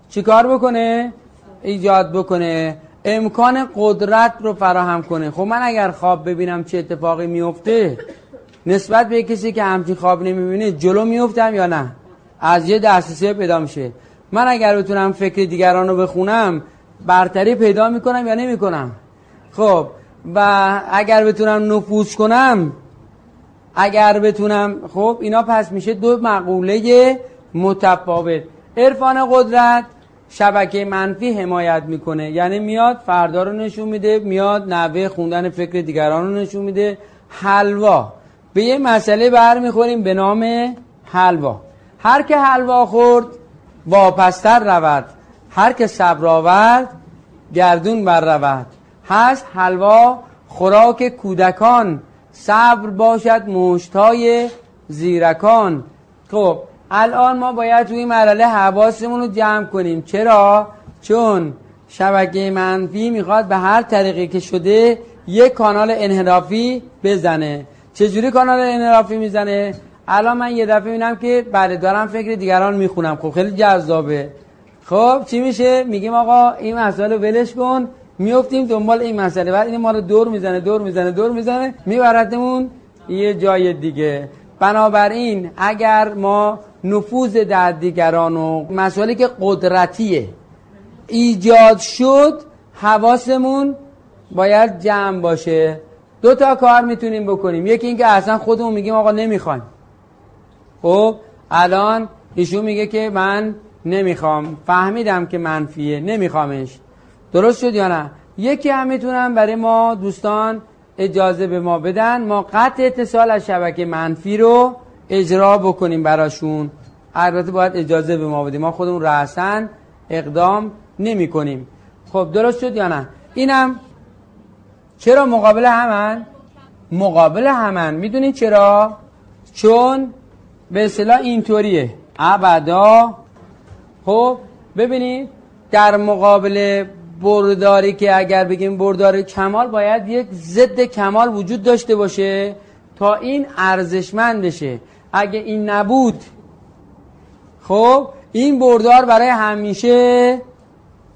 چیکار بکنه؟ ایجاد بکنه. امکان قدرت رو فراهم کنه. خب من اگر خواب ببینم چه اتفاقی میفته نسبت به کسی که همچین خواب نمی‌بینه جلو میفتم یا نه؟ از یه دسترسی پیدا میشه. من اگر بتونم فکر دیگران رو بخونم برتری پیدا می‌کنم یا نمی‌کنم؟ خب و اگر بتونم نفوذ کنم اگر بتونم خب اینا پس میشه دو مقوله متفاوت. عرفان قدرت شبکه منفی حمایت می‌کنه. یعنی میاد فردا رو نشون میده میاد نوه خوندن فکر دیگران رو نشون میده. حلوا. به یه مسئله برمیخوریم به نام حلوا. هر که حلوا خورد واپستر رود. هر که صبر آورد گردون بر رود. هست حلوا خوراک کودکان صبر باشد مشتای زیرکان خب الان ما باید توی مرحله حواسمون رو جمع کنیم چرا؟ چون شبکه منفی می‌خواد به هر طریقی که شده یک کانال انحرافی بزنه چجوری کانال انحرافی می‌زنه؟ الان من یه دفعه می‌بینم که بله دارم فکر دیگران می‌خونم خب خیلی جذابه خب چی میشه؟ میگیم آقا این مسئله ولش کن میفتیم دنبال این مسئله. بعد این ما رو دور می‌زنه دور می‌زنه دور می‌زنه میبردمون یه جای دیگه. بنابراین اگر ما نفوذ در دیگران و مسئله که قدرتیه ایجاد شد حواسمون باید جمع باشه. دو تا کار می‌تونیم بکنیم. یکی اینکه اصلا خودمون میگیم آقا نمی‌خوایم. خب الان ایشون میگه که من نمی‌خوام. فهمیدم که منفیه نمیخوامش. درست شد یا نه؟ یکی هم می‌تونم برای ما دوستان اجازه به ما بدن. ما قطع اتصال از شبکه منفی رو اجرا بکنیم براشون. البته باید اجازه به ما بدیم. ما خودمون رأسن اقدام نمی کنیم خب درست شد یا نه؟ اینم چرا مقابل همن؟ مقابل همن. می‌دونید چرا؟ چون به اصطلاح اینطوریه. ابدا. خب ببینید در مقابل برداری که اگر بگیم بردار کمال باید یک ضد کمال وجود داشته باشه تا این ارزشمند بشه. اگه این نبود خب این بردار برای همیشه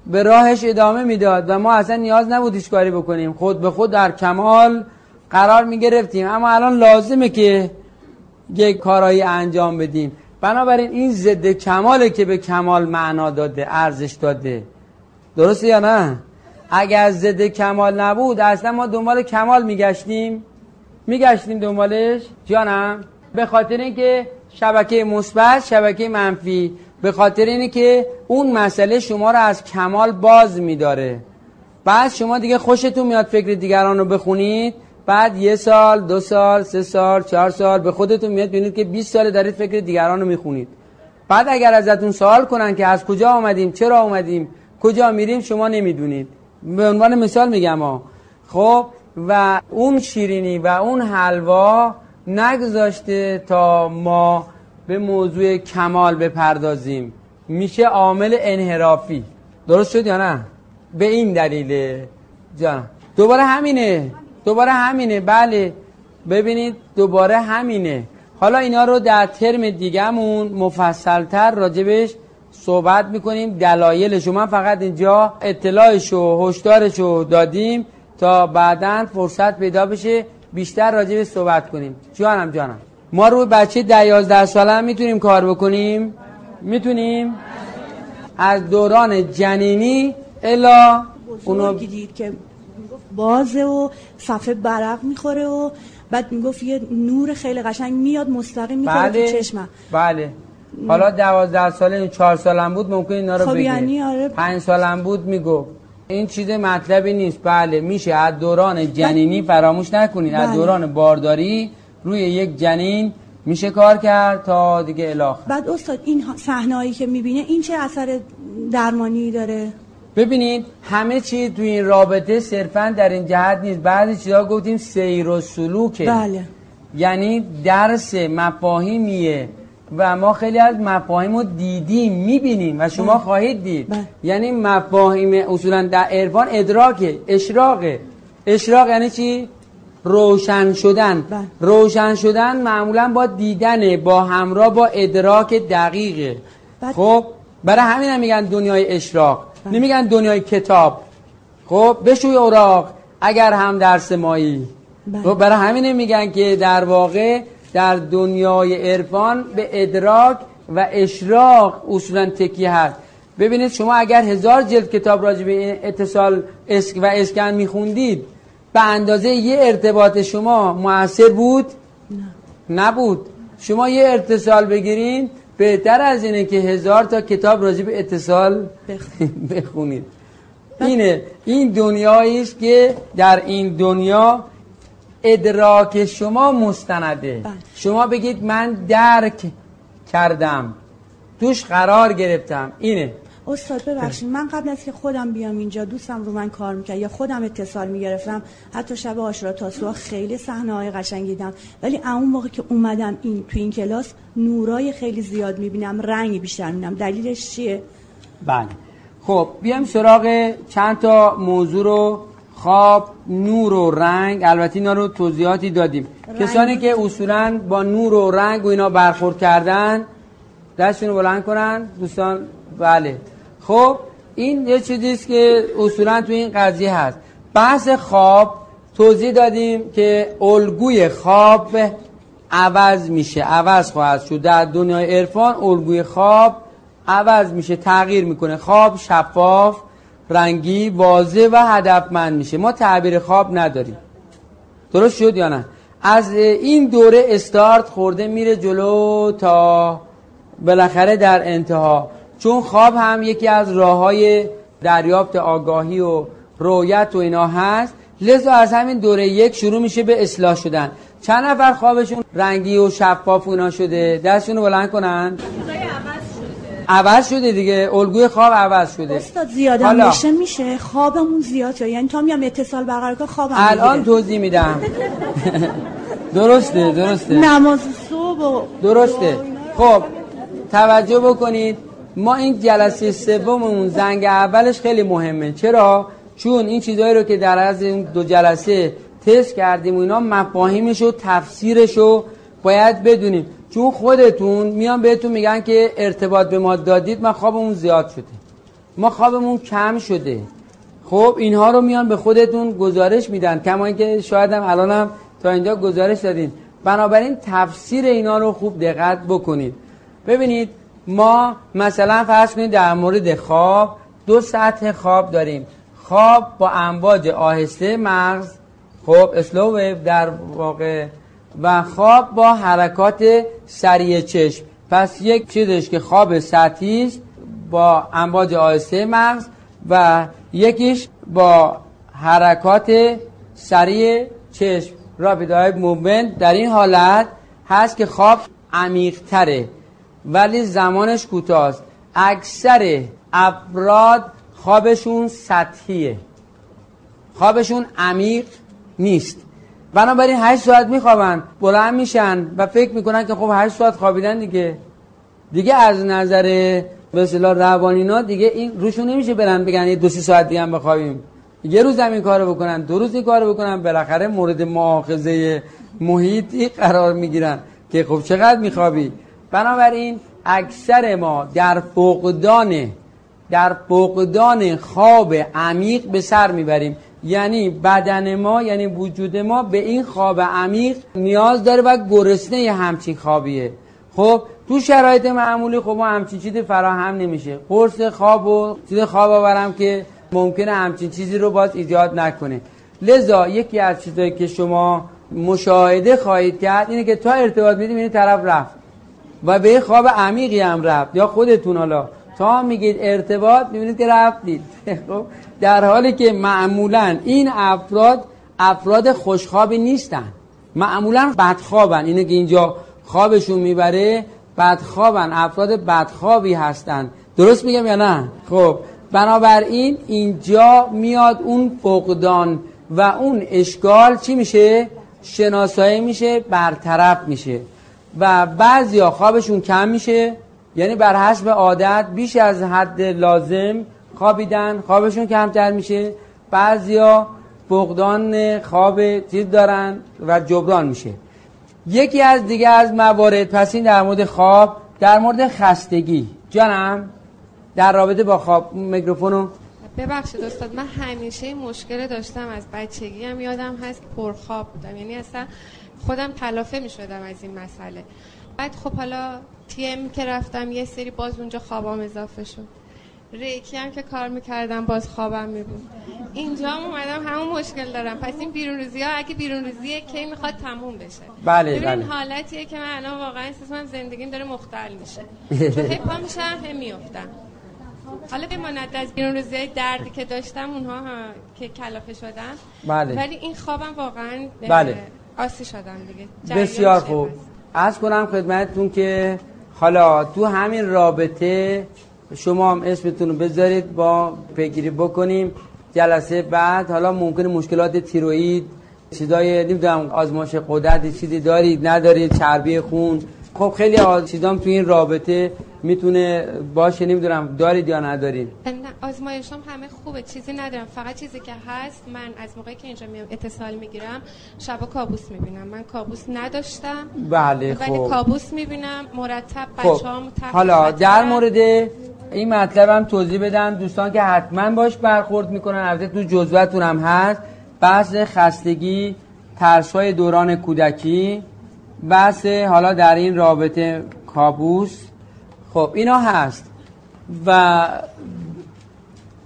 به راهش ادامه می‌داد و ما اصلا نیاز نبود هیچ کاری بکنیم. خود به خود در کمال قرار می گرفتیم اما الان لازمه که یک کارایی انجام بدیم. بنابراین این ضد کماله که به کمال معنا داده ارزش داده. درسته یا نه؟ اگر ضد کمال نبود اصلا ما دنبال کمال میگشتیم. میگشتیم دنبالش. جانم به خاطر اینکه شبکه مثبت شبکه منفی به خاطر اینه که اون مسئله شما رو از کمال باز میداره. بعد شما دیگه خوشتون میاد فکر دیگران رو بخونید. بعد یه سال دو سال سه سال چهار سال به خودتون میاد ببینید که 20 سال دارید فکر دیگران رو می‌خونید. بعد اگر ازتون سوال کنن که از کجا آمدیم چرا آمدیم کجا میریم شما نمی‌دونید. به عنوان مثال میگم ها خب و اون شیرینی و اون حلوا نگذاشته تا ما به موضوع کمال بپردازیم. میشه عامل انحرافی. درست شد یا نه؟ به این دلیل. جان. دوباره همینه. دوباره همینه. بله. ببینید دوباره همینه. حالا اینا رو در ترم دیگهمون مفصلتر راجبش صحبت می‌کنیم. دلایلشو من فقط اینجا اطلاعشو هشدارشو دادیم تا بعدا فرصت پیدا بشه بیشتر راجع صحبت کنیم. جانم جانم. ما روی بچه ده یازده ساله هم می‌تونیم کار بکنیم؟ می‌تونیم. از دوران جنینی الا اونو دیدید که بازه و صفحه برق می‌خوره و بعد می‌گفت یه نور خیلی قشنگ میاد مستقیم می‌خوره بله. تو چشمم. بله. حالا دوازده ساله چهار سالم بود ممکن اینا رو خب بگه. یعنی آره. پنج سالم بود می‌گفت. این چیز مطلبی نیست. بله میشه. از دوران جنینی فراموش نکنید. از بله. دوران بارداری روی یک جنین میشه کار کرد تا دیگه الاخر بعد استاد این صحنه‌ای که می‌بینه این چه اثر درمانی داره؟ ببینید همه چی تو این رابطه صرفا در این جهت نیست. بعضی چیزا گفتیم سیر و سلوکه. بله. یعنی درس مفاهیمیه. و ما خیلی از مفاهیم رو دیدیم می‌بینیم و شما بله. خواهید دید. بله. یعنی مفاهیم اصولا در عرفان ادراکه اشراقه. اشراق یعنی چی؟ روشن شدن. بله. روشن شدن معمولا با دیدنه با همراه با ادراک دقیقه. بعد- خب؟ برای همین هم میگن دنیای اشراق. نمیگن دنیای کتاب. خب؟ بشوی اوراق اگر هم درس مایی. بله. خب؟ برای همین میگن که در واقع در دنیای عرفان به ادراک و اشراق اصولا تکیه هست. ببینید شما اگر هزار جلد کتاب راجع به این اتصال اسک و اسکن میخوندید به اندازه یه ارتباط شما موثر بود؟ نه. نبود. شما یه اتصال بگیرین بهتر از اینه که هزار تا کتاب راجع به اتصال بخونید. اینه. این دنیایی است که در این دنیا ادراک شما مستنده. بله. شما بگید من درک کردم. توش قرار گرفتم. اینه. استاد ببخشید. من قبل از که خودم بیام اینجا دوستم رو من کار می‌کرد یا خودم اتصال می‌گرفتم. حتی شب آشرا تاسوها خیلی صحنه های قشنگ دیدم ولی اون موقع که اومدم این تو این کلاس نورای خیلی زیاد می‌بینم. رنگ بیشتر می‌بینم. دلیلش چیه؟ بله. خب بیام سراغ چند تا موضوع رو خواب نور و رنگ البته اینا رو توضیحاتی دادیم. کسانی که اصولا با نور و رنگ و اینا برخورد کردن دستشون رو بلند کنن دوستان بله. خب این یه چیزیست که اصولا تو این قضیه هست. بحث خواب توضیح دادیم که الگوی خواب عوض میشه عوض خواهد شد. در دنیای عرفان الگوی خواب عوض میشه تغییر می‌کنه. خواب شفاف رنگی واضح و هدفمند میشه. ما تعبیر خواب نداریم. درست شد یا نه؟ از این دوره استارت خورده میره جلو تا بالاخره در انتها. چون خواب هم یکی از راه های دریافت آگاهی و رویت و اینا هست. لذا از همین دوره یک شروع میشه به اصلاح شدن. چند نفر خوابشون رنگی و شفاف و اینا شده؟ دستشون رو بلند کنن. عوض شده دیگه. الگوی خواب عوض شده. استاد زیاد میشه؟ میشه. خوابمون زیاد شده. یعنی تا میام اتصال برقرار کنم خوابم الان توضیح میدم. درسته درسته. نماز صبح درسته. خب توجه بکنید. ما این جلسه سوممون زنگ اولش خیلی مهمه. چرا؟ چون این چیزهایی رو که در از این دو جلسه تست کردیم و اینا مفاهیمش و تفسیرش رو باید بدونیم. چون خودتون میان بهتون میگن که ارتباط به ما دادید ما خوابمون زیاد شده. ما خوابمون کم شده. خب اینها رو میان به خودتون گزارش میدن. کما اینکه شاید هم الانم تا اینجا گزارش دادین. بنابراین تفسیر اینا رو خوب دقت بکنید. ببینید ما مثلا فرض کنید در مورد خواب دو سطح خواب داریم. خواب با امواج آهسته مغز خب اسلو در واقع و خواب با حرکات سریع چشم. پس یک چیزش که خواب سطحی است با امواج آهسته مغز و یکیش با حرکات سریع چشم. رابید های مومنت در این حالت هست که خواب عمیق تره ولی زمانش کوتاه اکثر افراد خوابشون سطحیه. خوابشون عمیق نیست. بنابراین 8 ساعت میخوابن بلند میشن و فکر می‌کنن که خب 8 ساعت خوابیدن دیگه. دیگه از نظر به اصطلاح روانینا دیگه این روشون نمیشه برن بگن یه دو سی ساعت دیگه هم بخوابیم. یه روز هم این کارو بکنن دو روز این کارو بکنن بالاخره مورد مؤاخذه محیطی قرار می‌گیرن که خب چقدر میخوابی؟ بنابراین اکثر ما در فقدان در فقدان خواب عمیق به سر می‌بریم. یعنی بدن ما یعنی وجود ما به این خواب عمیق نیاز داره و گرسنه همچین خوابیه. خب تو شرایط معمولی خب ما همچین چیزی فراهم نمیشه. قرص خواب و چیز خواب آورم که ممکنه همچین چیزی رو باز ایجاد نکنه. لذا یکی از چیزهایی که شما مشاهده خواهید کرد اینه که تا ارتباط میدیم این طرف رفت و به خواب عمیقی هم رفت. یا خودتون حالا تا میگید ارتباط می‌بینید که رفتید. خب در حالی که معمولا این افراد افراد خوشخوابی نیستن. معمولا بدخوابن. اینه که اینجا خوابشون می‌بره بدخوابن. افراد بدخوابی هستن. درست میگم یا نه؟ خب بنابراین اینجا میاد اون فقدان و اون اشکال چی میشه؟ شناسایی میشه برطرف میشه. و بعضیا خوابشون کم میشه. یعنی بر حسب عادت بیش از حد لازم خوابیدن خوابشون کمتر میشه. بعضیا فقدان خواب چیز دارن و جبران میشه. یکی از دیگه از موارد پس این در مورد خواب در مورد خستگی. جانم در رابطه با خواب میکروفونو ببخشید استاد من همیشه این مشکل داشتم از بچگی هم. یادم هست پرخواب بودم. یعنی اصلا خودم تلافه می شدم از این مسئله. بعد خب حالا تیم که رفتم یه سری باز اونجا خوابام اضافه شد. ریکی هم که کار می‌کردم باز خوابم میبود. اینجا هم اومدم همون مشکل دارم. پس این بیرون روزی ها اگه بیرون روزیه کی می‌خواد تموم بشه. بله بله. حالتیه که من الان واقعا احساس زندگیم داره مختل میشه. چون هی پا میشم هی میفتم حالا بماند از بیرون روزی دردی که داشتم اونها که کلافه شدن. بله. ولی این خوابم واقعا بله. آسی شدم دیگه. بسیار خوب. از کنم خدمتتون که حالا تو همین رابطه شما هم اسمتون رو بذارید با پیگیری بکنیم. جلسه بعد حالا ممکنه مشکلات تیروئید چیزای نمی‌دونم آزمایش قدرت چیزی دارید ندارید چربی خون خب خیلی چیزام تو این رابطه می‌تونه باشه نمی‌دونم دارید یا ندارید؟ نه آزمایشام همه خوبه چیزی ندارم فقط چیزی که هست من از موقعی که اینجا میام اتصال می‌گیرم شبا کابوس می‌بینم. من کابوس نداشتم. بله خب. ولی کابوس می‌بینم مرتب خب. بچه‌ام حالا در مورد این مطلبم توضیح بدم. دوستان که حتما باش برخورد می‌کنن البته تو جزوتون هم هست. بحث خستگی ترس های دوران کودکی. بحث حالا در این رابطه کابوس خب اینا هست. و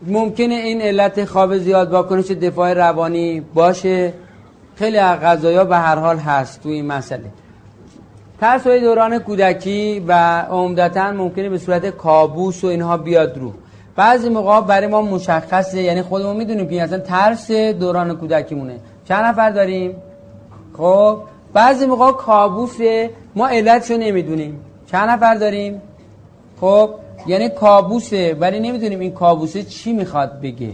ممکنه این علت خواب زیاد واکنش دفاع روانی باشه. خیلی از به هر حال هست تو این مسئله. ترس های دوران کودکی و عمدتا ممکنه به صورت کابوس و اینها بیاد رو. بعضی موقع برای ما مشخصه یعنی خودمون می‌دونیم که اصلا ترس دوران کودکی مونه چند نفر داریم؟ خب بعضی موقع کابوسه ما علتشو نمی‌دونیم. چند نفر داریم؟ خب یعنی کابوسه ولی نمی‌دونیم این کابوسه چی می‌خواد بگه.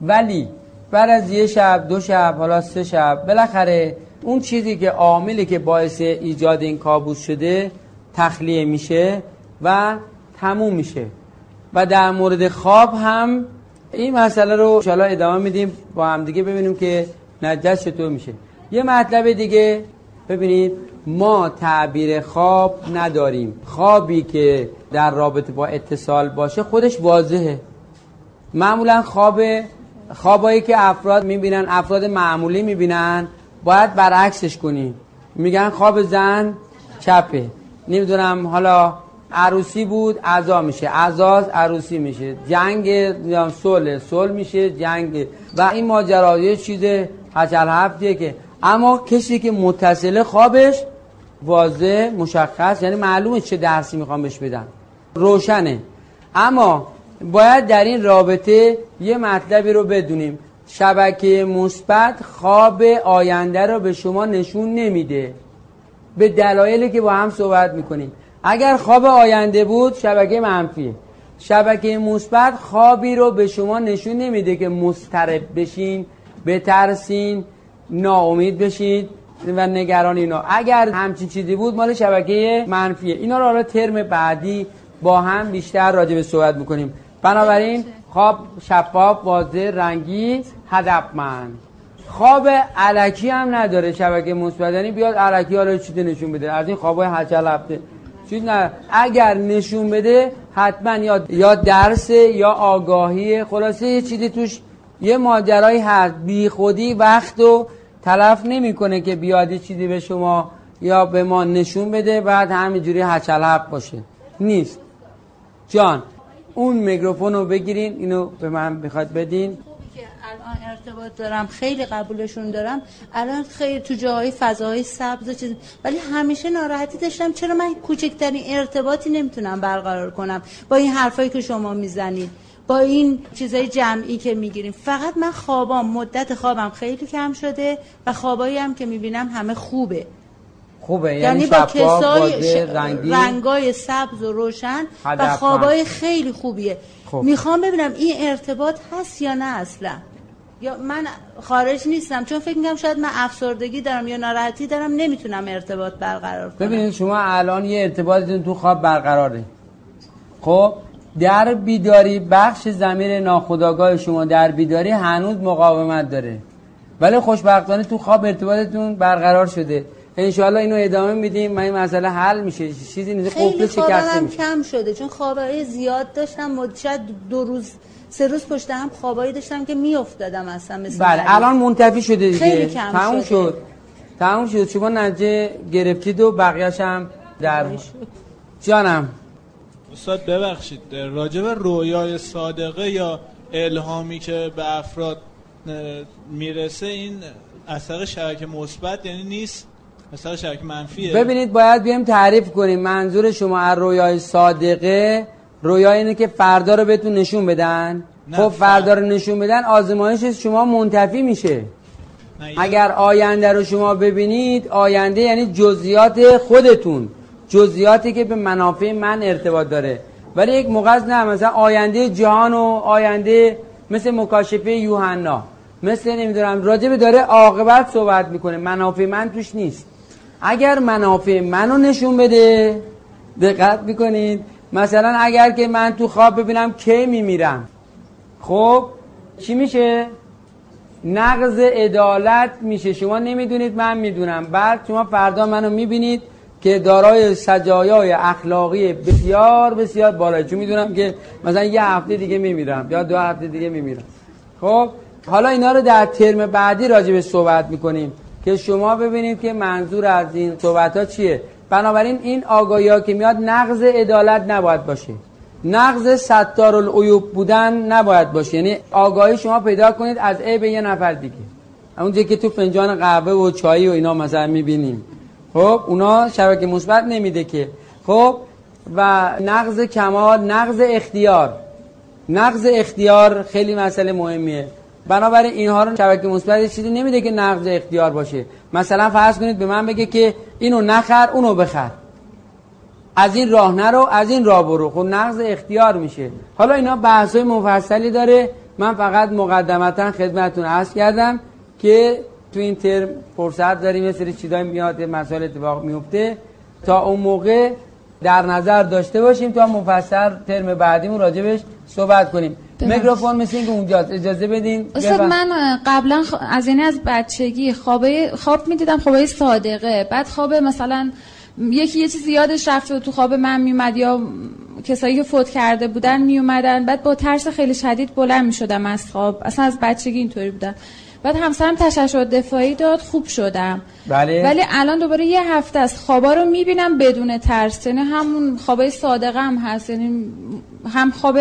ولی بعد از یه شب دو شب حالا سه شب بالاخره اون چیزی که عاملی که باعث ایجاد این کابوس شده تخلیه میشه و تموم میشه. و در مورد خواب هم این مسئله رو شالا ادامه میدیم. با هم دیگه ببینیم که نجس چطور میشه. یه مطلب دیگه ببینید ما تعبیر خواب نداریم. خوابی که در رابطه با اتصال باشه خودش واضحه. معمولا خواب خوابایی که افراد می‌بینن افراد معمولی می‌بینن باید برعکسش کنیم. میگن خواب زن چپه. نمی‌دونم حالا عروسی بود عزا میشه. عزاز عروسی میشه. جنگ سول سول میشه جنگ. و این ماجرا یه چیز هچل هفتیه که اما کسی که متصله خوابش واضح مشخص یعنی معلومه چه درسی می‌خوام بهش بدم. روشنه. اما باید در این رابطه یه مطلبی رو بدونیم. شبکه مثبت خواب آینده رو به شما نشون نمیده. به دلایلی که با هم صحبت می‌کنیم. اگر خواب آینده بود شبکه منفیه شبکه مثبت خوابی رو به شما نشون نمیده که مسترب بشین بترسین ناامید بشید و نگران اینا. اگر همچین چیزی بود مال شبکه منفیه. اینا رو حالا ترم بعدی با هم بیشتر راجع به صحبت می‌کنیم بنابراین خواب شفاف واضح رنگی هدفمند. خواب علکی هم نداره شبکه مثبت. یعنی بیاد علکی حالا چیزی نشون بده. از این خوابای هچل هفته چیز نه. اگر نشون بده حتما یا یا درس یا آگاهی. خلاصه یه چیزی توش یه ماجرایی هست. بی خودی وقت و تلف نمی‌کنه که بیاد چیزی به شما یا به ما نشون بده بعد همینجوری هچل باشه. نیست. جان اون میکروفون رو بگیرین اینو به من بخواد بدین. الان ارتباط دارم خیلی قبولشون دارم. الان خیلی تو جاهای فضاهای سبز و چیز ولی همیشه ناراحتی داشتم. چرا من کوچکترین ارتباطی نمی‌تونم برقرار کنم با این حرفایی که شما می‌زنید؟ با این چیزای جمعی که می‌گیریم. فقط من خوابام مدت خوابم خیلی کم شده و خوابایی هم که می‌بینم همه خوبه. خوبه یعنی, یعنی با کسای رنگای سبز و روشن و خوابای خیلی خوبیه. خوب. می‌خوام ببینم این ارتباط هست یا نه اصلا؟ یا من خارج نیستم چون فکر می‌کنم شاید من افسردگی دارم یا ناراحتی دارم نمی‌تونم ارتباط برقرار کنم. ببینید شما الان یه ارتباطتون تو خواب برقراره. خب؟ در بیداری بخش زمین ناخودآگاه شما در بیداری هنوز مقاومت داره. ولی خوشبختانه تو خواب ارتباطتون برقرار شده. انشاءالله اینو ادامه میدیم. من این مسئله حل میشه. چیزی نیست. شکسته میشه. کم شده. چون خوابای زیاد داشتم. شاید دو روز سه روز پشت هم خوابایی داشتم که میافتادم اصلا مثل بله. الان منتفی شده دیگه. خیلی کم تموم شد. تموم شد. شما نجه گرفتید و بقیه‌ش هم در جانم. استاد ببخشید راجب رویای صادقه یا الهامی که به افراد می‌رسه این اثر شبکه مثبت یعنی نیست؟ اثر شبکه منفیه. ببینید باید بیم تعریف کنیم. منظور شما از رویای صادقه رویا اینه که فردا رو بهتون نشون بدن. خب فردا رو نشون بدن آزمایش شما منتفی میشه. اگر آینده رو شما ببینید آینده یعنی جزئیات خودتون. جزئیاتی که به منافع من ارتباط داره. ولی یک موقع نه مثلا آینده جهان و آینده مثل مکاشفه یوحنا. مثل نمی‌دونم راجب داره عاقبت صحبت می‌کنه. منافع من توش نیست. اگر منافع منو نشون بده دقت می‌کنید. مثلا اگر که من تو خواب ببینم کی میمیرم. خب چی میشه؟ نقض عدالت میشه. شما نمی‌دونید من می‌دونم. بعد شما فردا منو می‌بینید. که دارای سجایای اخلاقی بسیار بسیار بالا. چون می‌دونم که مثلا یه هفته دیگه میمیرم یا دو هفته دیگه میمیرم. خب حالا اینا رو در ترم بعدی راجع به صحبت می‌کنیم که شما ببینید که منظور از این صحبت ها چیه. بنابراین این آگاهی ها که میاد نقض عدالت نباید باشه. نقض ستار العیوب بودن نباید باشه. یعنی آگاهی شما پیدا کنید از عیب یه نفر دیگه. اونجا که تو فنجان قهوه و چایی و اینا مثلا می‌بینیم. خب اونا شبکه مثبت نمیده که. خب و نقض کمال نقض اختیار. نقض اختیار خیلی مسئله مهمیه. بنابراین اینها رو شبکه مثبت چیزی نمیده که نقض اختیار باشه. مثلا فرض کنید به من بگه که اینو نخر اونو بخر. از این راه نرو از این راه برو. خب نقض اختیار میشه. حالا اینا های مفصلی داره. من فقط مقدمتا خدمتتون عرض کردم که تو این ترم فرصت داریم یه سری چیزای میاد مسائل اتفاق میفته. تا اون موقع در نظر داشته باشیم تا مفصل ترم بعدیمون راجبش صحبت کنیم. میکروفون مثل اینکه اونجاست. اجازه بدین. استاد من قبلا از این از بچگی خوابه خواب می‌دیدم خوابه صادقه. بعد خواب مثلا یکی یه چیزی یادش رفته تو خواب من میومد یا کسایی که فوت کرده بودن میومدن بعد با ترس خیلی شدید بلند می‌شدم از خواب. اصلا از بچگی اینطوری بودم. بعد همسرم تششع دفاعی داد خوب شدم. بله. ولی الان دوباره یه هفته از خوابا رو می‌بینم بدون ترس. یعنی همون خوابای صادقه هم هست. یعنی هم خواب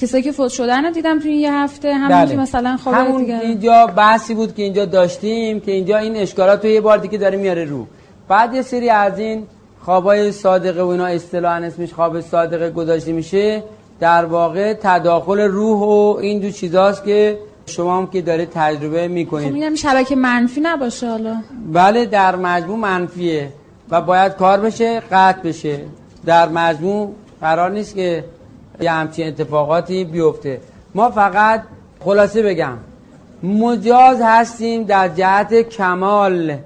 کسایی که فوت شدن رو دیدم تو یه هفته همون بله. که مثلا خواب همون دیگه. اینجا بحثی بود که اینجا داشتیم که اینجا این اشکالات رو یه بار دیگه داره میاره رو. بعد یه سری از این خوابای صادقه و اینا اصطلاحا اسمش خواب صادقه گذاشته میشه. در واقع تداخل روح و این دو چیزاست که شما هم که داره تجربه می‌کنید. خب شبکه منفی نباشه حالا. بله در مجموع منفیه و باید کار بشه قطع بشه. در مجموع قرار نیست که یه همچین اتفاقاتی بیفته. ما فقط خلاصه بگم مجاز هستیم در جهت کمال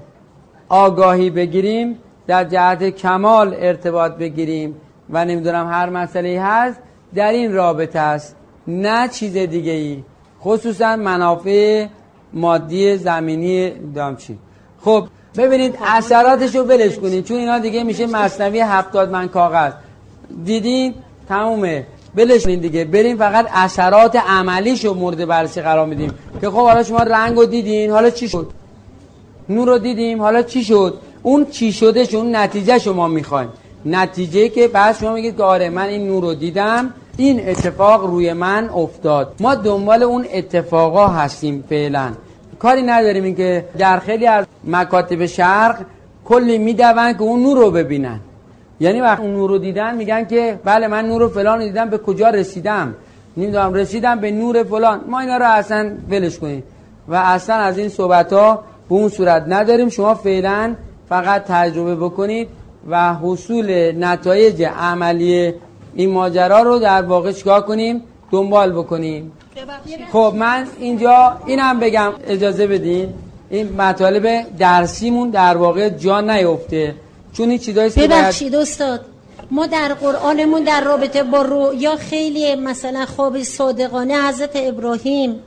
آگاهی بگیریم در جهت کمال ارتباط بگیریم و نمی‌دونم هر مسئله هست در این رابطه است نه چیز دیگه ای خصوصا منافع مادی زمینی دامچی خب ببینید اثراتش رو بلش کنید چون اینا دیگه میشه مصنوی هفتاد من کاغذ. دیدین؟ تمومه. بلش کنید دیگه. بریم فقط اثرات عملیش رو مورد بررسی قرار میدیم. که خب حالا شما رنگ رو دیدین حالا چی شد؟ نور رو دیدیم حالا چی شد؟ اون چی شده اون نتیجه شما می‌خوایم. نتیجه که بعد شما میگید که آره من این نور رو دیدم این اتفاق روی من افتاد. ما دنبال اون اتفاقا هستیم فعلا. کاری نداریم این که در خیلی از مکاتب شرق کلی میدون که اون نور رو ببینن. یعنی وقت اون نور رو دیدن میگن که بله من نور فلان رو دیدم به کجا رسیدم؟ نمی‌دونم رسیدم به نور فلان. ما اینا رو اصلا ولش کنیم. و اصلا از این صحبت ها به اون صورت نداریم. شما فعلا فقط تجربه بکنید و حصول نتایج عملی این ماجرا رو در واقع چیکار کنیم؟ دنبال بکنیم. خب من اینجا اینم بگم اجازه بدین. این مطالب درسیمون در واقع جا نیفته. چون این چیزایی ببخشید استاد. ما در قرآنمون در رابطه با رویا خیلی مثلا خواب صادقانه حضرت ابراهیم.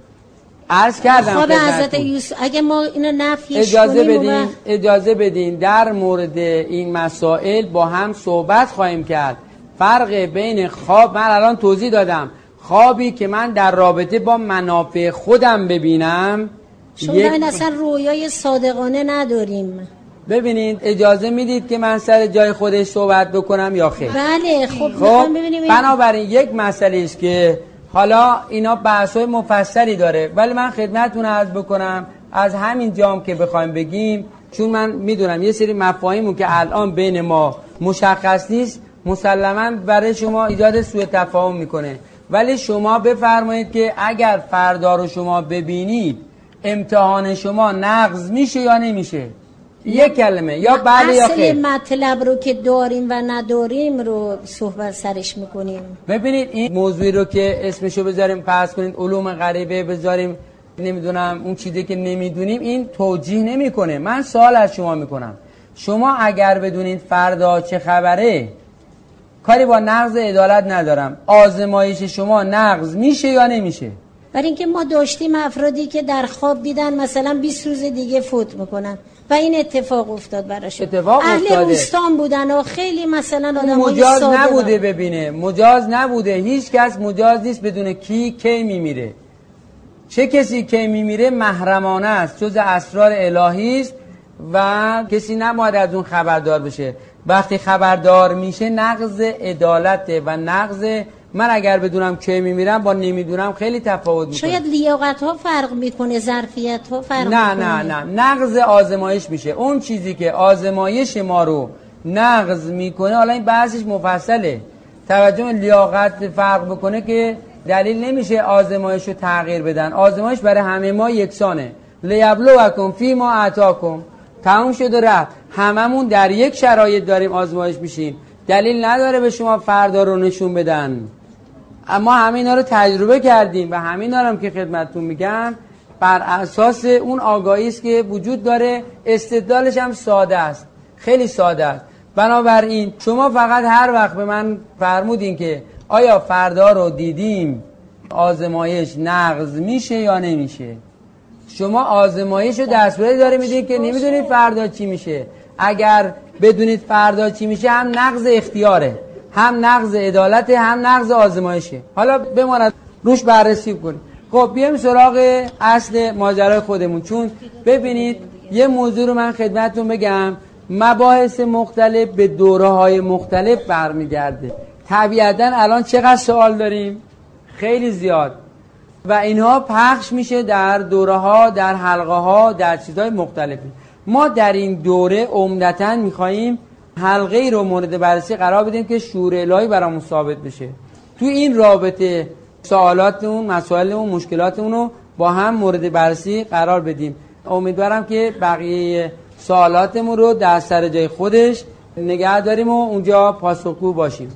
عرض کردم خواب حضرت یوسف. اگه ما اینو نفیش اجازه بدین اجازه بدین در مورد این مسائل با هم صحبت خواهیم کرد. فرق بین خواب من الان توضیح دادم. خوابی که من در رابطه با منافع خودم ببینم شما یک... اصلا رویای صادقانه نداریم. ببینید اجازه می‌دید که من سر جای خودش صحبت بکنم یا خیر؟ بله خب, خب بنابراین یک مسئله است که حالا اینا بحث های مفصلی داره ولی من خدمتتون عرض بکنم از همین جام که بخوایم بگیم چون من می‌دونم یه سری مفاهیمو که الان بین ما مشخص نیست مسلما برای شما ایجاد سوء تفاهم می‌کنه. ولی شما بفرمایید که اگر فردا رو شما ببینید امتحان شما نقض میشه یا نمیشه؟ یک کلمه یا بعد یا خیر. مطلب رو که داریم و نداریم رو صحبت سرش می‌کنیم. ببینید این موضوعی رو که اسمشو بذاریم پس کنید علوم غریبه بذاریم نمی‌دونم اون چیزی که نمی‌دونیم این توجیه نمی‌کنه. من سوال از شما می‌کنم. شما اگر بدونید فردا چه خبره کاری با نقض عدالت ندارم. آزمایش شما نقض میشه یا نمیشه؟ برای اینکه ما داشتیم افرادی که در خواب دیدن مثلا 20 روز دیگه فوت می‌کنن. و این اتفاق افتاد براشون. اتفاق اهل. روستان بودن و خیلی مثلا آدم مجاز نبوده ببینه. مجاز نبوده. هیچ کس مجاز نیست بدون کی کی میمیره. چه کسی کی میمیره؟ محرمانه است. جز اسرار الهی است و کسی نباید از اون خبردار بشه. وقتی خبردار میشه نقض عدالته و نقض من اگر بدونم که میمیرم با نمی‌دونم خیلی تفاوت می‌کنه. شاید لیاقت ها فرق می‌کنه ظرفیت ها فرق نه می‌کنه. نه نه. نقض آزمایش میشه. اون چیزی که آزمایش ما رو نقض می‌کنه حالا این بحثش مفصله. توجه لیاقت فرق بکنه که دلیل نمیشه آزمایش رو تغییر بدن. آزمایش برای همه ما یکسانه. لیبلوکم فی ما اتاکم تموم شد و رفت. هممون در یک شرایط داریم آزمایش میشیم. دلیل نداره به شما فردا رو نشون بدن. اما همینا رو تجربه کردیم و همینا رو هم که خدمتتون میگم بر اساس اون آگاهی است که وجود داره. استدلالش هم ساده است. خیلی ساده است. بنابراین شما فقط هر وقت به من فرمودین که آیا فردا رو دیدیم آزمایش نقض میشه یا نمیشه؟ شما آزمایش رو دستوری داره میدین که نمی‌دونید فردا چی میشه. اگر بدونید فردا چی میشه هم نقض اختیاره هم نقض عدالت هم نقض آزمایشه. حالا بماند. روش بررسی کنیم. خب بیایم سراغ اصل ماجرای خودمون. چون ببینید یه موضوع رو من خدمتتون بگم. مباحث مختلف به دوره های مختلف برمیگرده. طبیعتا الان چقدر سوال داریم؟ خیلی زیاد. و اینها پخش میشه در دوره ها در حلقه ها در چیزهای مختلفی. ما در این دوره عمدتا میخواییم حلقه ای رو مورد بررسی قرار بدیم که شور الهی برامون ثابت بشه. تو این رابطه سوالاتمون مسائلمون مشکلاتمون رو با هم مورد بررسی قرار بدیم. امیدوارم که بقیه سوالاتمون رو در سر جای خودش نگه داریم و اونجا پاسخگو باشیم.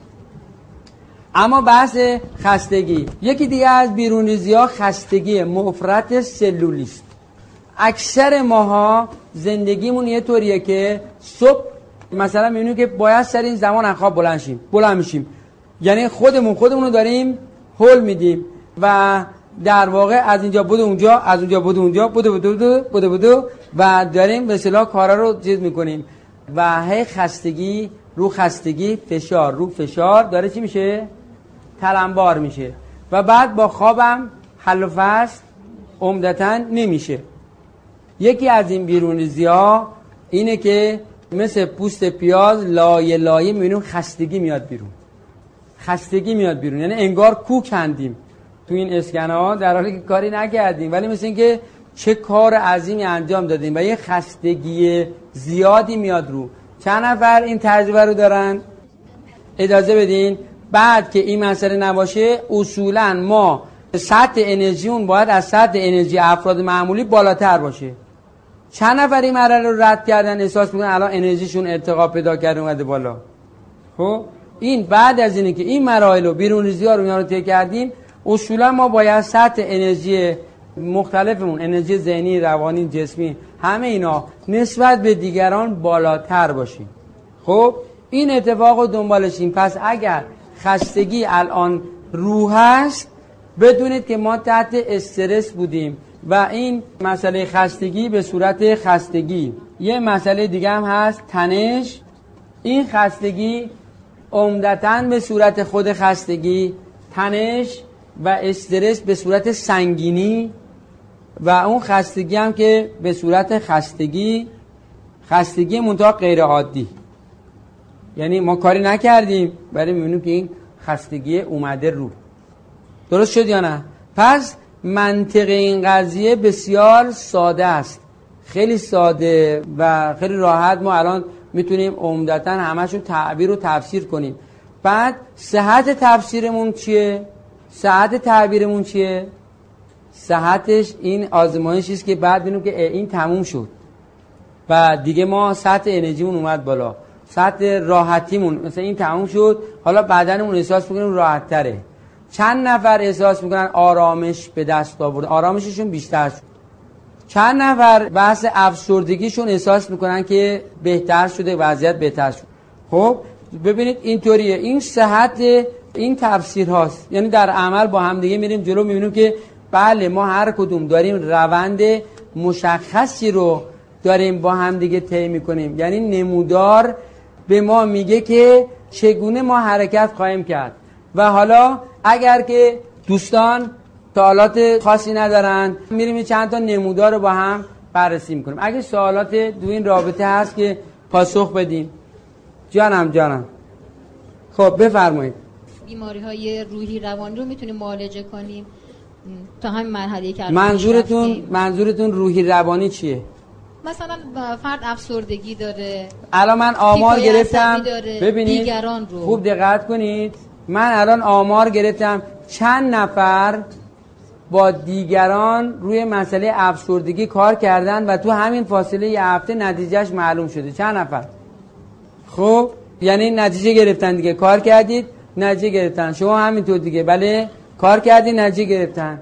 اما بحث خستگی. یکی دیگه از بیرونریزی ها خستگی مفرت سلولی است اکثر ماها زندگیمون یه طوریه که صبح مثلا می‌بینیم که باید سر این زمان انخواب بلند شیم بلند میشیم. یعنی خودمون خودمون رو داریم هول میدیم و در واقع از اینجا بود اونجا از اونجا بود اونجا بوده بوده بوده بوده بوده و داریم به اصطلاح کارا رو چیز می‌کنیم. و هی خستگی رو خستگی فشار رو فشار. داره چی میشه؟ تلمبار میشه و بعد با خوابم حل و فصل عمدتا نمیشه. یکی از این بیرونیزی ها اینه که مثل پوست پیاز لایه لایه می‌بینیم خستگی میاد بیرون. خستگی میاد بیرون. یعنی انگار کو کندیم تو این اسکنه ها در حالی که کاری نکردیم. ولی مثل اینکه چه کار عظیمی انجام دادیم و یه خستگی زیادی میاد رو. چند نفر این تجربه رو دارن؟ اجازه بدین. بعد که این مسئله نباشه اصولا ما سطح انرژیون باید از سطح انرژی افراد معمولی بالاتر باشه. چند نفر این مرحله رو رد کردن؟ احساس می‌کنن الان انرژیشون ارتقا پیدا کرده اومده بالا. خب؟ این بعد از اینه که این مراحل رو بیرون ریزی ها رو اینا رو طی کردیم اصولا ما باید سطح انرژی مختلفمون انرژی ذهنی روانی جسمی همه اینا نسبت به دیگران بالاتر باشیم. خب؟ این اتفاق رو دنبالشیم. پس اگر خستگی الان روح هست بدونید که ما تحت استرس بودیم و این مسئله خستگی به صورت خستگی. یه مسئله دیگه هم هست تنش. این خستگی عمدتا به صورت خود خستگی تنش و استرس به صورت سنگینی و اون خستگی هم که به صورت خستگی. خستگی منتها غیر عادی. یعنی ما کاری نکردیم ولی می‌بینیم که این خستگی اومده رو. درست شد یا نه؟ پس منطق این قضیه بسیار ساده است. خیلی ساده و خیلی راحت ما الان می‌تونیم عمدتا همشون تعبیر و تفسیر کنیم. بعد صحت تفسیرمون چیه؟ صحت تعبیرمون چیه؟ صحتش این آزمایشی است که بعد ببینیم که این تموم شد. و دیگه ما سطح انرژیمون اومد بالا. سطح راحتیمون. مثلا این تموم شد. حالا بدنمون احساس می‌کنیم راحت تره چند نفر احساس می‌کنن آرامش به دست آورد؟ آرامششون بیشتر شد. چند نفر بحث افسردگیشون احساس می‌کنن که بهتر شده وضعیت بهتر شد. خب ببینید اینطوریه. این صحت این تفسیر هاست. یعنی در عمل با هم دیگه میریم جلو می‌بینیم که بله ما هر کدوم داریم روند مشخصی رو داریم با هم دیگه طی می‌کنیم. یعنی نمودار به ما میگه که چگونه ما حرکت خواهیم کرد. و حالا اگر که دوستان سوالات خاصی ندارن میریم چند تا نمودار رو با هم بررسی می‌کنیم. اگه سوالات دو این رابطه هست که پاسخ بدیم جانم جانم. خب بفرمایید. بیماری های روحی روانی رو می‌تونیم معالجه کنیم. تا همین مرحله که منظورتون منظورتون روحی روانی چیه؟ مثلا فرد افسردگی داره الان من آمار گرفتم. ببینید. دیگران رو. خوب دقت کنید. من الان آمار گرفتم. چند نفر با دیگران روی مسئله افسردگی کار کردن و تو همین فاصله یه هفته نتیجهش معلوم شده. چند نفر؟ خب یعنی نتیجه گرفتن دیگه. کار کردید نتیجه گرفتن. شما همینطور دیگه. بله؟ کار کردید نتیجه گرفتن.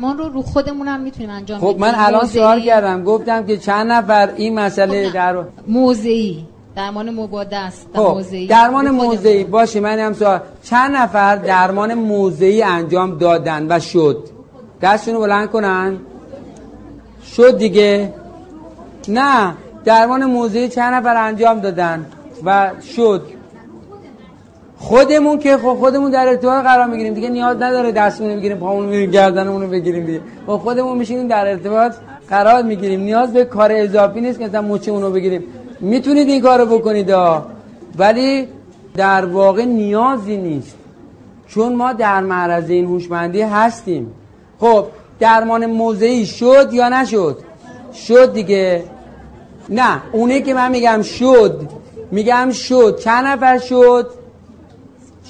ما رو رو خودمون هم می‌تونیم انجام خب من الان سوال کردم. گفتم که چند نفر این مسئله خب در موضعی. درمان مباده است خب درمان موضعی. باشه من هم سوال چند نفر درمان موضعی انجام دادن و شد؟ دستشونو بلند کنن. شد دیگه. نه. درمان موضعی چند نفر انجام دادن و شد؟ خودمون که خب خودمون در ارتباط قرار می‌گیریم. دیگه نیاز نداره دستمون بگیریم پامون می‌گیریم گردنمون بگیریم دیگه. خب خودمون میشینیم در ارتباط قرار می‌گیریم. نیاز به کار اضافی نیست که مثلا مچمون رو بگیریم. می‌تونید این کارو بکنید ولی در واقع نیازی نیست. چون ما در معرض این هوشمندی هستیم. خب درمان موضعی شد یا نشد؟ شد دیگه. نه. اونه که من میگم شد میگم شد. چند نفر شد؟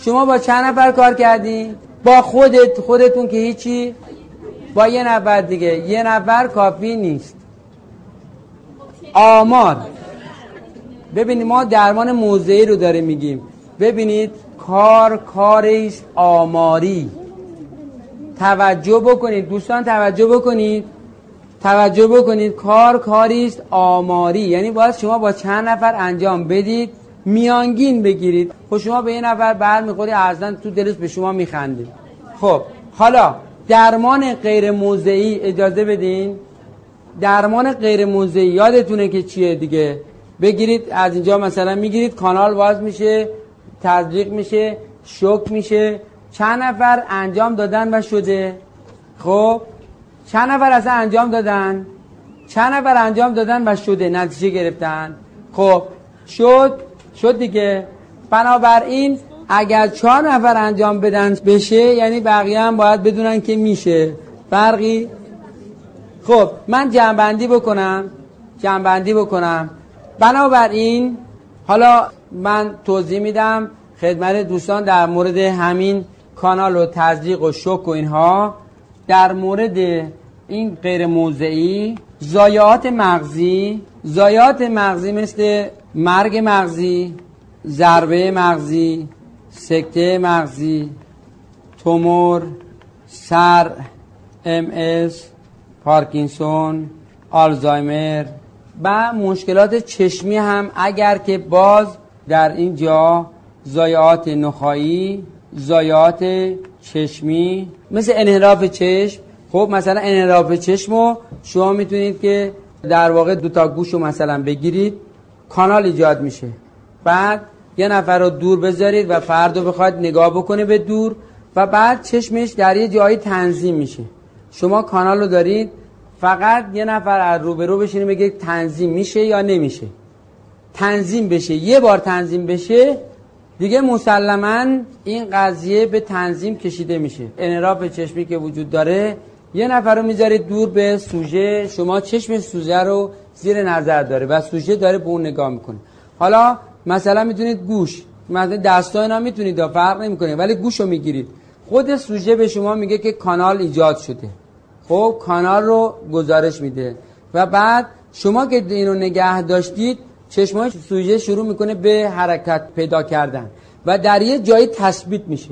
شما با چند نفر کار کردی؟ با خودت خودتون که هیچی؟ با یه نفر دیگه. یه نفر کافی نیست. آمار. ببینید ما درمان موضعی رو داره میگیم. ببینید کار کاری است آماری. توجه بکنید. دوستان توجه بکنید. توجه بکنید. کار کاری است آماری. یعنی باید شما با چند نفر انجام بدید. میانگین بگیرید. خب شما به یه نفر بر می‌خوری ارزن تو دلش به شما میخندید خب حالا درمان غیر موضعی اجازه بدین. درمان غیر موضعی یادتونه که چیه دیگه؟ بگیرید از اینجا مثلا می‌گیرید کانال باز میشه تزریق میشه شک میشه. چند نفر انجام دادن و شده؟ خب چند نفر اصلا انجام دادن؟ چند نفر انجام دادن و شده؟ نتیجه گرفتن؟ خب شد. شد دیگه. بنابراین اگر چهار نفر انجام بدن بشه یعنی بقیه هم باید بدونن که میشه. فرقی؟ خب من جنبندی بکنم. جنبندی بکنم. بنابراین حالا من توضیح میدم خدمت دوستان در مورد همین کانال و تزریق و شک و اینها. در مورد این غیر موضعی زایات مغزی زایات مغزی مثل مرگ مغزی ضربه مغزی سکته مغزی تومور سر ام اس پارکینسون آلزایمر و مشکلات چشمی هم اگر که باز در اینجا زایات نخایی زایات چشمی مثل انحراف چشم. خب مثلا انحراف چشم رو شما می‌تونید که در واقع دو تا گوش رو مثلا بگیرید. کانال ایجاد میشه. بعد یه نفر رو دور بذارید و فرد رو بخواد نگاه بکنه به دور و بعد چشمش در یه جایی تنظیم میشه. شما کانال رو دارید فقط یه نفر از روبرو بشینه بگه تنظیم میشه یا نمیشه. تنظیم بشه. یه بار تنظیم بشه دیگه مسلما این قضیه به تنظیم کشیده میشه. انراف چشمی که وجود داره یه نفر رو می‌ذارید دور به سوژه شما چشم سوژه رو زیر نظر داره و سوژه داره به اون نگاه می‌کنه. حالا مثلا می‌تونید گوش مثلا دستا اینا می‌تونید فرق نمی‌کنه ولی گوش رو می‌گیرید. خود سوژه به شما میگه که کانال ایجاد شده. خب کانال رو گزارش میده. و بعد شما که این رو نگه داشتید چشمای سوژه شروع می‌کنه به حرکت پیدا کردن. و در یه جایی تثبیت میشه.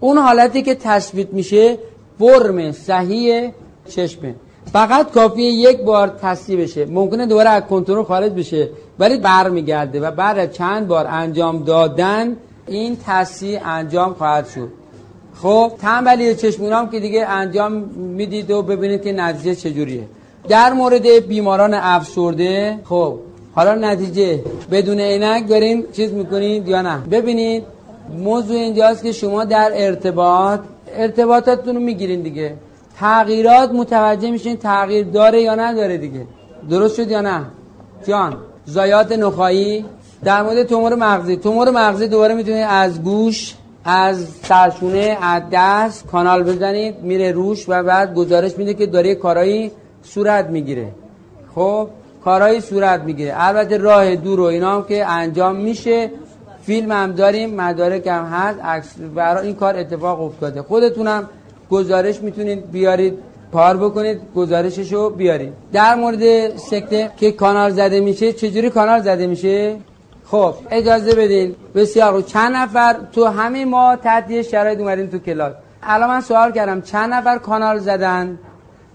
اون حالتی که تثبیت میشه فرم صحیح چشمه. فقط کافیه یک بار تصحیح بشه. ممکنه دوباره از کنترل خارج بشه ولی برمیگرده و بعد چند بار انجام دادن این تصحیح انجام خواهد شد. خب تنبلی چشمونام که دیگه انجام می‌دید و ببینید که نتیجه چجوریه. در مورد بیماران افسرده خب حالا نتیجه بدون عینک بریم چیز می‌کنید یا نه؟ ببینید موضوع اینجاست که شما در ارتباط ارتباطاتتون رو می‌گیرین دیگه. تغییرات متوجه میشین تغییر داره یا نداره دیگه. درست شد یا نه؟ جان زایات نخایی. در مورد تومور مغزی. تومور مغزی دوباره می‌تونید از گوش از سرشونه از دست کانال بزنید. میره روش و بعد گزارش میده که داره کارایی صورت می‌گیره. خب کارایی صورت می‌گیره. البته راه دور و اینا هم که انجام میشه. فیلم هم داریم مدارک هم هست. برای این کار اتفاق افتاده. خودتونم گزارش می‌تونید بیارید پار بکنید گزارششو بیارید. در مورد سکته که کانال زده میشه چجوری کانال زده میشه؟ خب اجازه بدین. بسیار چند نفر تو همه ما تحت شرایط اومدین تو کلاس. الان من سوال کردم چند نفر کانال زدن؟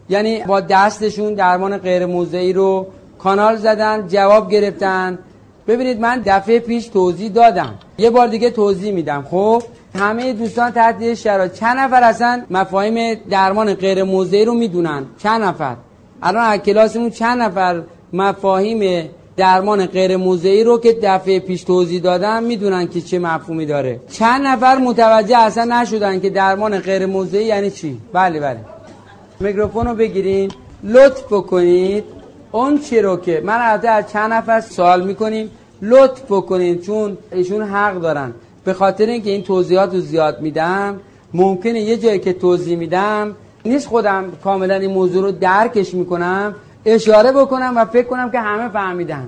یعنی با دستشون درمان غیر موضعی رو کانال زدن جواب گرفتن؟ ببینید من دفعه پیش توضیح دادم. یه بار دیگه توضیح میدم خب؟ همه دوستان تحت شرایط. چند نفر اصلا مفاهیم درمان غیر موضعی رو می‌دونن. چند نفر؟ الان از کلاسمون چند نفر مفاهیم درمان غیر موضعی رو که دفعه پیش توضیح دادم می‌دونن که چه مفهومی داره. چند نفر متوجه اصلا نشدن که درمان غیر موضعی یعنی چی؟ بله بله. میکروفون رو بگیرین. لطف بکنید. اون چی رو که من از چند نفر سوال می‌کنیم. لطف بکنید چون ایشون حق دارن. به خاطر اینکه این توضیحات رو زیاد میدم ممکنه یه جایی که توضیح میدم نیست خودم کاملا این موضوع رو درکش می‌کنم اشاره بکنم و فکر کنم که همه فهمیدن.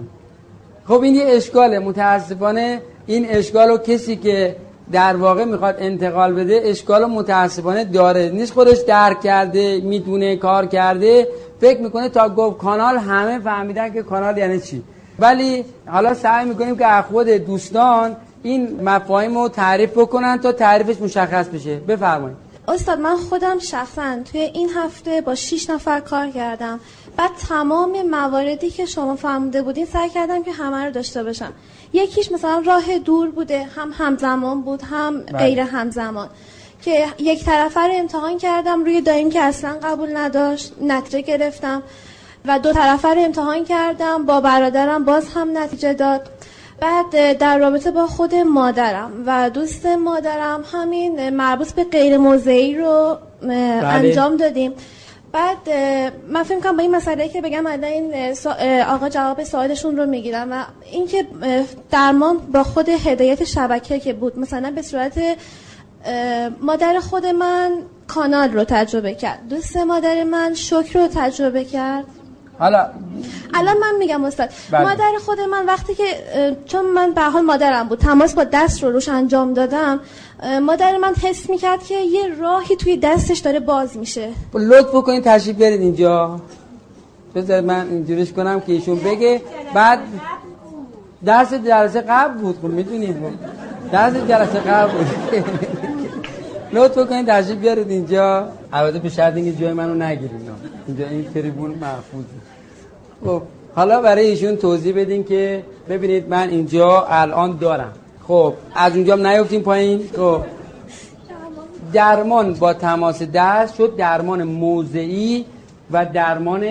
خب این یه اشکاله. متاسفانه این اشکال رو کسی که در واقع می‌خواد انتقال بده اشکال متاسفانه داره. نیست خودش درک کرده می‌دونه کار کرده فکر می‌کنه تا گفت کانال همه فهمیدن که کانال یعنی چی. ولی حالا سعی می‌کنیم که خود دوستان این مفاهیم رو تعریف بکنن تا تعریفش مشخص بشه. بفرمایید. استاد من خودم شخصا توی این هفته با 6 نفر کار کردم بعد تمام مواردی که شما فهمیده بودین سعی کردم که همه رو داشته باشم. یکیش مثلا راه دور بوده هم همزمان بود هم بله. غیر همزمان. که یک طرفه رو امتحان کردم روی دایم که اصلا قبول نداشت نتیجه گرفتم. و دو طرفه رو امتحان کردم با برادرم باز هم نتیجه داد. بعد در رابطه با خود مادرم و دوست مادرم همین مربوط به غیر موضعی رو بله. انجام دادیم. بعد من فکر کنم با این مسئله که بگم این آقا جواب سوالشون رو می‌گیرم و اینکه درمان با خود هدایت شبکه که بود. مثلا به صورت مادر خود من کانال رو تجربه کرد. دوست مادر من شکر رو تجربه کرد. حالا الان من میگم استاد بله. مادر خود من وقتی که چون من به حال مادرم بود تماس با دست رو روش انجام دادم مادر من حس می‌کرد که یه راهی توی دستش داره باز میشه. لطف بکنید تشریف برید اینجا. بذار من اینجوریش کنم که ایشون بگه. بعد درس جلسه قبل بود خب می‌دونید درس جلسه قبل بود. لطف بکنید تشریف بیارید اینجا. البته به شرط اینکه جای منو نگیرید. اینجا این تریبون محفوظه. خب حالا برای ایشون توضیح بدین که ببینید من اینجا الان دارم. خب از اونجا نیفتیم پایین. خب درمان با تماس دست شد درمان موضعی و درمان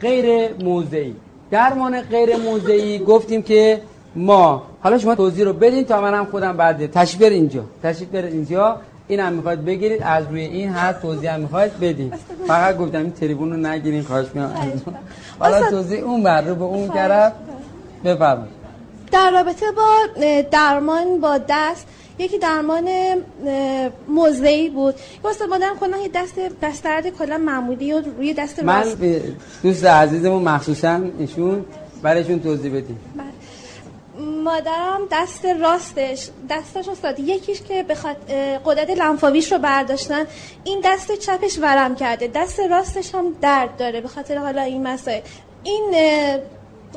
غیر موضعی. درمان غیر موضعی گفتیم که ما حالا شما توضیح رو بدین تا منم خودم بعد تشبیر اینجا. تشبیر اینجا. این هم می‌خواید بگیرید از روی این هر توضیح هم می‌خواید بدید فقط گفتم این تریبون رو نگیرین خواهش می‌کنم. حالا توضیح اون بر رو به اون طرف بفرمایید. در رابطه با درمان با دست یکی درمان موضعی بود. واسه مادرم کلا یه دست دسترد کلا معمولی و روی دست من دوست عزیزمون مخصوصا ایشون برایشون توضیح بدیم بله. مادرم دست راستش دستش استاد. یکیش که بخواد قدرت لنفاویش رو برداشتن این دست چپش ورم کرده. دست راستش هم درد داره به خاطر حالا این مسائل. این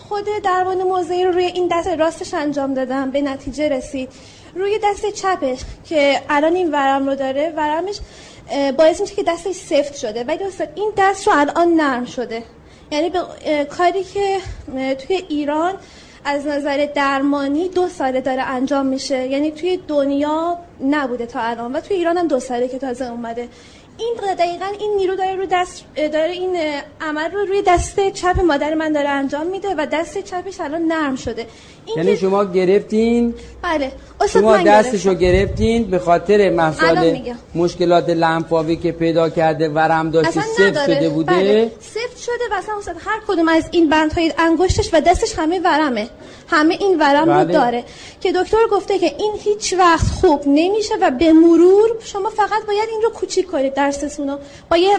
خود درمان موضعی رو روی این دست راستش انجام دادم به نتیجه رسید. روی دست چپش که الان این ورم رو داره ورمش باعث میشه که دستش سفت شده. ولی دوست این دست رو الان نرم شده. یعنی به کاری که توی ایران از نظر درمانی دو ساله داره انجام میشه. یعنی توی دنیا نبوده تا الان و توی ایران هم دو ساله که تازه اومده. این دقیقا این نیرو داره رو دست داره این عمل رو روی دست چپ مادر من داره انجام میده و دست چپش الان نرم شده. یعنی شما گرفتین؟ بله شما دستشو گرفتین به خاطر مسائل مشکلات لنفاوی که پیدا کرده ورم داشتی سفت شده بوده؟ بله. سفت شده و اصلا هر کدوم از این بندهای انگشتش و دستش همه ورمه. همه این ورم رو بله. داره. که دکتر گفته که این هیچ وقت خوب نمیشه و به مرور شما فقط باید این رو کوچیک کنید درستتون رو. با یه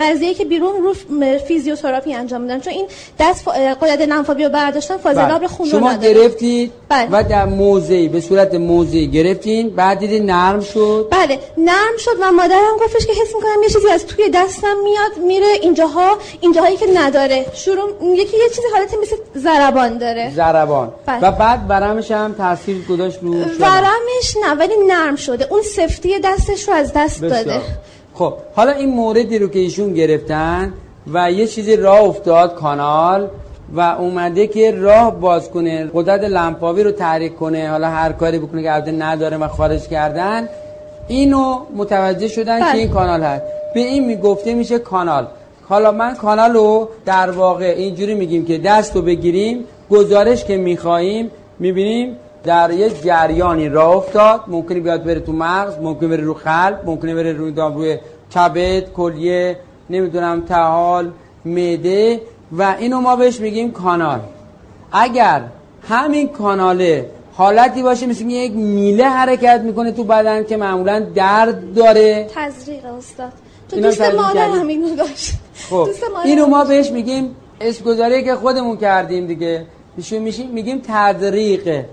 قضیه که بیرون رو فیزیوتراپی انجام میدن. چون این دست قدرت لنفاوی رو برداشتن فاضلاب بله. خون شما گرفتید بله. و در موضعی به صورت موضعی گرفتین. بعد دیدی نرم شد. بله. نرم شد و مادرم گفتش که حس می‌کنم یه چیزی از توی دستم میاد میره اینجاها اینجاهایی که نداره. شروع یکی یه چیزی حالت مثل ضربان داره. ضربان بله. و بعد ورمش هم تاثیر گذاشت رو ورمش نه ولی نرم شده. اون سفتی دستش رو از دست داده. خب حالا این موردی رو که ایشون گرفتن و یه چیزی راه افتاد کانال و اومده که راه باز کنه قدرت لمپاوی رو تحریک کنه حالا هر کاری بکنه که البته نداره و خارج کردن. اینو متوجه شدن که این بله. کانال هست. به این می‌گفته میشه کانال. حالا من کانال رو در واقع اینجوری میگیم که دست رو بگیریم گزارش که میخواییم می‌بینیم در یه جریانی راه افتاد. ممکنه بیاد بره تو مغز ممکنه بره رو خلب ممکنه بره روی روی کبد کلیه نمی‌دونم تحال معده. و اینو ما بهش میگیم کانال. اگر همین کاناله حالتی باشه مثل یک میله حرکت می‌کنه تو بدن که معمولا درد داره. تزریق استاد. تو دوست مادر همین داشت. خب اینو ما بهش میگیم اسم که خودمون کردیم دیگه. میشون میشیم میگیم تدریق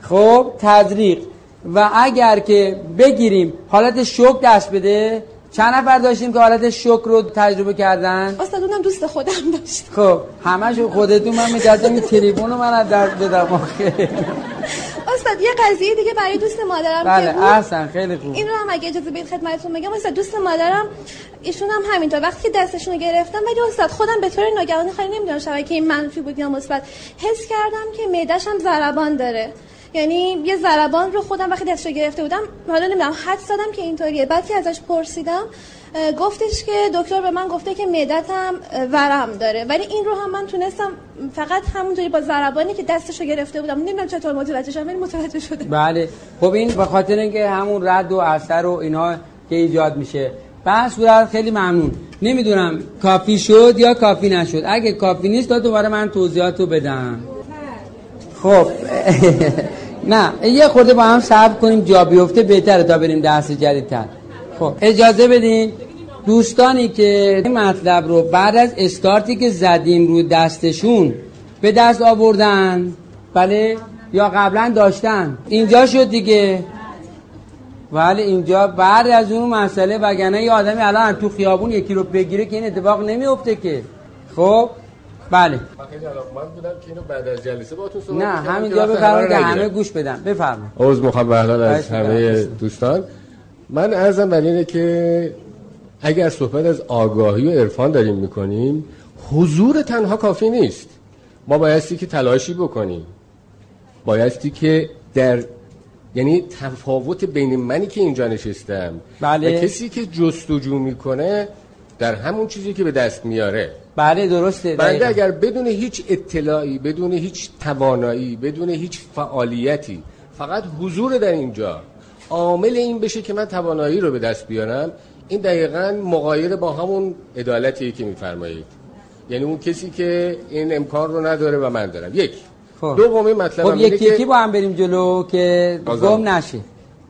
خب تدریق و اگر که بگیریم حالت شوک دست بده چند نفر داشتیم که حالت شوک رو تجربه کردن؟ استاد اونم دوست خودم داشت. خب همش خودتون من میگردم این تریبون رو من از درد بدم استاد یه قضیه دیگه برای دوست مادرم بله احسن خیلی خوب. این رو هم اگه اجازه بدید خدمتتون بگم. استاد دوست مادرم ایشون هم همینطور. وقتی دستشون رو گرفتم ولی استاد خودم به طور ناگهانی خیلی نمی‌دونم شبکه این منفی بود یا مثبت حس کردم که معده‌ش هم ضربان داره. یعنی یه ضربان رو خودم وقتی دستشو گرفته بودم حالا نمی‌دونم حد زدم که اینطوریه. بعد که ازش پرسیدم گفتش که دکتر به من گفته که معدتم ورم داره. ولی این رو هم من تونستم فقط همونطوری با ضربانی که دستشو گرفته بودم. نمی‌دونم چطور متوجه شدم ولی متوجه شده بله. خب این به خاطر اینکه همون رد و اثر و اینا که ایجاد میشه. به صورت خیلی ممنون. نمی‌دونم کافی شد یا کافی نشد. اگه کافی نیست تا دوباره من توضیحات رو بدم خب. نه یه خورده با هم صبر کنیم جا بیفته بهتره تا بریم درس جدیدتر. خب اجازه بدین؟ دوستانی که این مطلب رو بعد از استارتی که زدیم رو دستشون به دست آوردن بله؟ یا قبلا داشتن. اینجا شد دیگه. ولی اینجا بعد از اون مسئله وگرنه یه آدمی الان تو خیابون یکی رو بگیره که این اتفاق نمیفته که. خب؟ بله. بعد از جلسه نه همینجا بفرمایید که همه گوش بدن. بفرمایید. عوض مخوام از همه دوستان. من ارزم بر اینه که اگر صحبت از آگاهی و عرفان داریم می‌کنیم حضور تنها کافی نیست. ما بایستی که تلاشی بکنیم. بایستی که در یعنی تفاوت بین منی که اینجا نشستم بله. و کسی که جستجو می‌کنه در همون چیزی که به دست میاره. بله درسته بنده اگر بدون هیچ اطلاعی بدون هیچ توانایی بدون هیچ فعالیتی فقط حضور در اینجا عامل این بشه که من توانایی رو به دست بیارم این دقیقا مقایر با همون عدالتی که میفرمایید. یعنی اون کسی که این امکان رو نداره و من دارم. یک. خب. دومی مطلب خب یکی یکی با هم بریم جلو که گم نشه.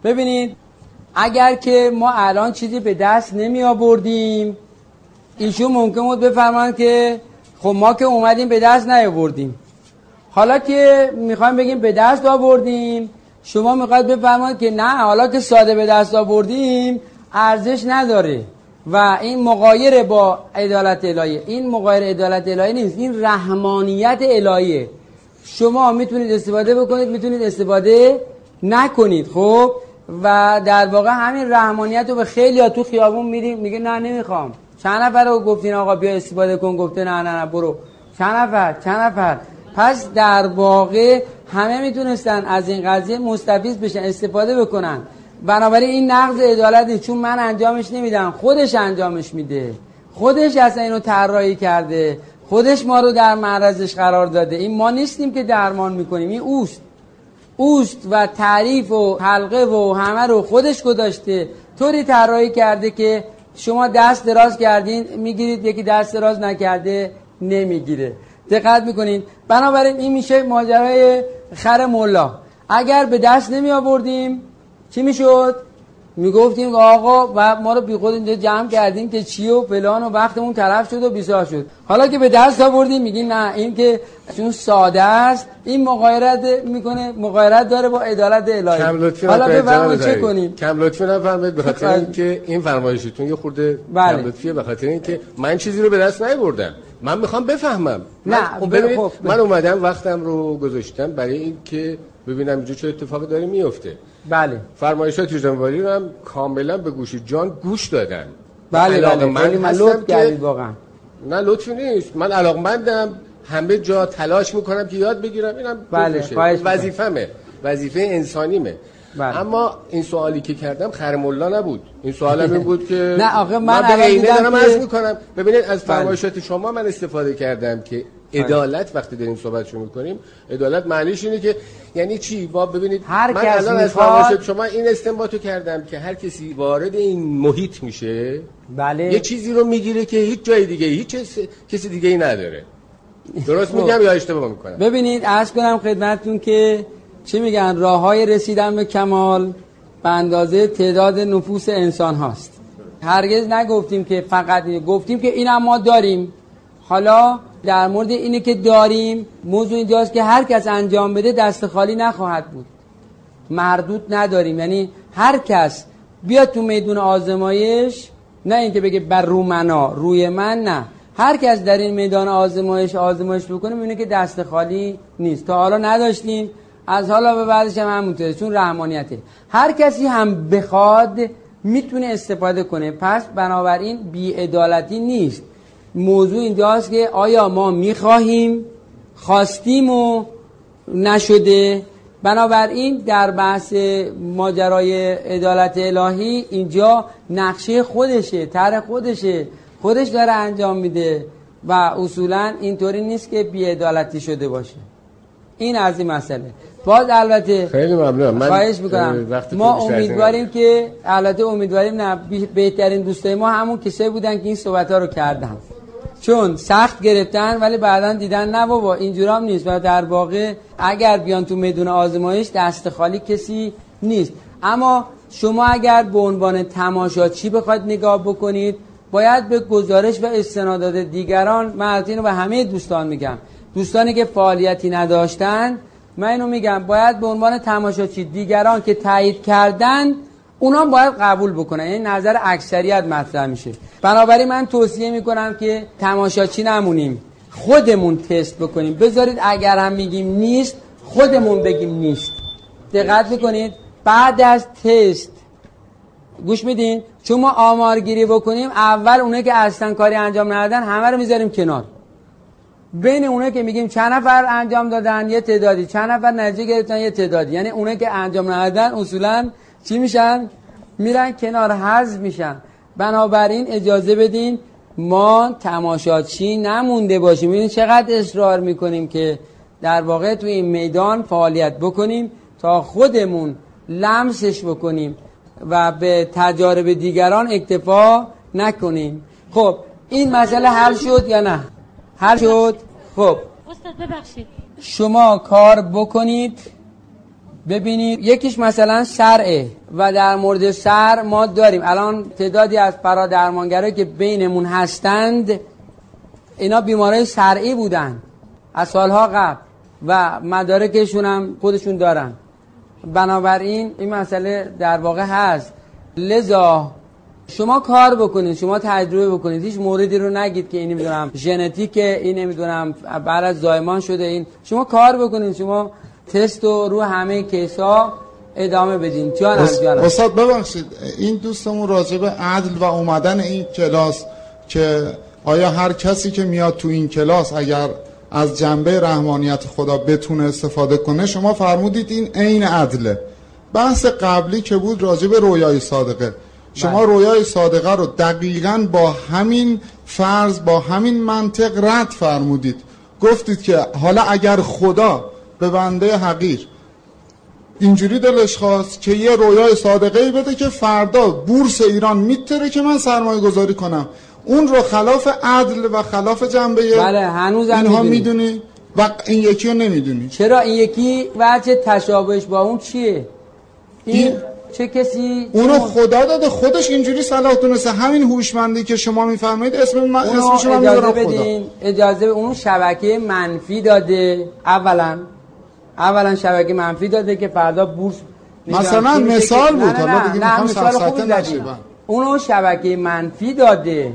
ببینید اگر که ما الان چیزی به دست نمی آوردیم ایشون ممکن بود بفرمایند که خب ما که اومدیم به دست نیاوردیم. حالا که می‌خوایم بگیم به دست آوردیم شما می‌خواید بفرمایید که نه حالا که ساده به دست آوردیم ارزش نداره. و این مقایر با عدالت الهی این مقایر عدالت الهی نیست این رحمانیت الهیه. شما می‌تونید استفاده بکنید می‌تونید استفاده نکنید خب؟ و در واقع همین رحمانیت رو به خیلی تو خیابون میریم میگه نه نمی‌خوام. چند نفر رو گفتین آقا بیا استفاده کن؟ گفته نه نه نه برو. چند نفر؟ چند نفر؟ پس در واقع همه می‌تونستن از این قضیه مستفیض بشن استفاده بکنن. بنابراین این نقض عدالت چون من انجامش نمیدم خودش انجامش میده. خودش اصلا اینو طراحی کرده. خودش ما رو در معرضش قرار داده. این ما نیستیم که درمان می‌کنیم این اوست. اوست و تعریف و حلقه و همه رو خودش گذاشته. طوری طراحی کرده که شما دست دراز کردین می‌گیرید یکی دست دراز نکرده نمی‌گیره. دقت می‌کنین. بنابراین این میشه ماجرای خر مولا اگر به دست نمی آوردیم چی می‌شد؟ می‌گفتیم آقا و ما رو بی خود اینجا جمع کردیم که چی و فلان و وقتمون طرف شد و بیسا شد. حالا که به دست آوردیم میگیم نه این که چون ساده است این مغایرت می‌کنه مغایرت داره با عدالت الهی. کم لطفی حالا بفرمایید چه کنیم؟ کم لطفی نفرمایید به خاطر اینکه این فرمایشتون یه خورده بله. کم لطفیه به خاطر اینکه من چیزی رو به دست نیاوردم. من می‌خوام بفهمم. نه خب ببینید خب من اومدم وقتم رو گذاشتم برای اینکه ببینم اینجا چه اتفاقی داره میفته بله. فرمایشات جمهوری رو هم کاملا به گوش جان گوش دادن. بله بله. من, من لطف کردید واقعا. نه لطفی نیست. من علاقمندم. همه جا تلاش می‌کنم که یاد بگیرم. اینم بله وظیفمه وظیفه انسانیمه. بله. اما این سوالی که کردم خرمولا نبود. این سوالم این بود که نه آقا من, من به دارم عرض می‌کنم. ببینید از فرمایشات شما من استفاده کردم که عدالت وقتی داریم صحبتشو می‌کنیم عدالت معنیش اینه که یعنی چی؟ با ببینید هر من الان از شما این استنباطو کردم که هر کسی وارد این محیط میشه بله. یه چیزی رو می‌گیره که هیچ جای دیگه هیچ کسی دیگه ای نداره. درست میگم یا اشتباه می‌کنم؟ ببینید عرض کنم خدمتتون که چی میگن؟ راه های رسیدن به کمال به اندازه تعداد نفوس انسان هاست. هرگز نگفتیم که فقط گفتیم که این ما داریم. حالا در مورد اینه که داریم موضوع اینجاست که هر کس انجام بده دست خالی نخواهد بود. مردود نداریم. یعنی هر کس بیاد تو میدون آزمایش نه اینکه بگه بر رو منا روی من نه. هر کس در این میدان آزمایش آزمایش بکنه می‌بینه که دست خالی نیست. تا حالا نداشتیم. از حالا به بعدش هم همونطوره چون رحمانیته. هر کسی هم بخواد می‌تونه استفاده کنه. پس بنابراین بیعدالتی نیست. موضوع اینجاست که آیا ما می‌خواهیم خواستیم و نشده؟ بنابراین در بحث ماجرای عدالت الهی اینجا نقشه خودشه طرح خودشه. خودش داره انجام میده و اصولا اینطوری نیست که بیعدالتی شده باشه. این از این مسئله. باز البته خیلی ممنونم من خواهش می‌کنم. ما امیدواریم که البته امیدواریم نه بهترین دوستای ما همون کسایی بودن که این صحبت ها رو کردن. چون سخت گرفتن ولی بعدا دیدن نه بابا اینجورام نیست. و در واقع اگر بیان تو میدون آزمایش دست خالی کسی نیست. اما شما اگر به عنوان تماشاچی بخواید نگاه بکنید باید به گزارش و استنادات دیگران من اینو به همه دوستان میگم. دوستانی که فعالیتی نداشتن من اینو میگم باید به عنوان تماشاچی دیگران که تایید کردن اونا باید قبول بکنن. یعنی نظر اکثریت مطرح میشه. بنابراین من توصیه می‌کنم که تماشاچی نمونیم. خودمون تست بکنیم. بذارید اگر هم میگیم نیست خودمون بگیم نیست. دقت می‌کنید؟ بعد از تست. گوش میدین؟ چون ما آمارگیری بکنیم اول اونه که اصلا کاری انجام ندادن همه رو می‌ذاریم کنار. بین اونه که میگیم چند نفر انجام دادن یه تعدادی. چند نفر نتیجه گرفتن یه تعدادی. یعنی اونه که انجام ندادن اصولا چی میشن؟ میرن کنار حذف میشن. بنابراین اجازه بدین ما تماشاچی نمونده باشیم. ببینید چقدر اصرار می‌کنیم که در واقع تو این میدان فعالیت بکنیم تا خودمون لمسش بکنیم و به تجارب دیگران اکتفا نکنیم. خب این مسئله حل شد یا نه؟ حل شد. خب. استاد ببخشید. شما کار بکنید ببینید. یکیش مثلا سرعه و در مورد سر ما داریم. الان تعدادی از درمانگره که بینمون هستند اینا بیماره سرعی بودن. از سالها قبل و مدارکشون هم خودشون دارن. بنابراین این مسئله در واقع هست. لذا شما کار بکنید شما تجربه بکنید. هیچ موردی رو نگید که این نمی‌دونم ژنتیک این نمی‌دونم بعد از زایمان شده این. شما کار بکنید شما تست رو رو همه کیسا ادامه بدین. جان استاد ببخشید این دوستمون راجع به عدل و اومدن این کلاس که آیا هر کسی که میاد تو این کلاس اگر از جنبه رحمانیت خدا بتونه استفاده کنه شما فرمودید این عین عدله. بحث قبلی که بود راجع به رویای صادقه. شما بله. رویای صادقه رو دقیقا با همین فرض با همین منطق رد فرمودید. گفتید که حالا اگر خدا به بنده حقیر اینجوری دلش خواست که یه رویای صادقه ای بده که فردا بورس ایران میتره که من سرمایه گذاری کنم. اون رو خلاف عدل و خلاف جنبه بله هنوز اینها می‌دونی. و این یکی رو نمی‌دونی. چرا این یکی؟ وجه تشابهش با اون چیه؟ این, چه کسی اونو خدا داده خودش اینجوری صلاح دونسته همین هوشمندی که شما می‌فهمید اسم من اسم شما اجازه بدین اجازه اون شبکه منفی داده. اولا اولا شبکه منفی داده که فردا بورس مثلا مثال بود حالا دیگه می‌خوام سرسطه اونو شبکه منفی داده.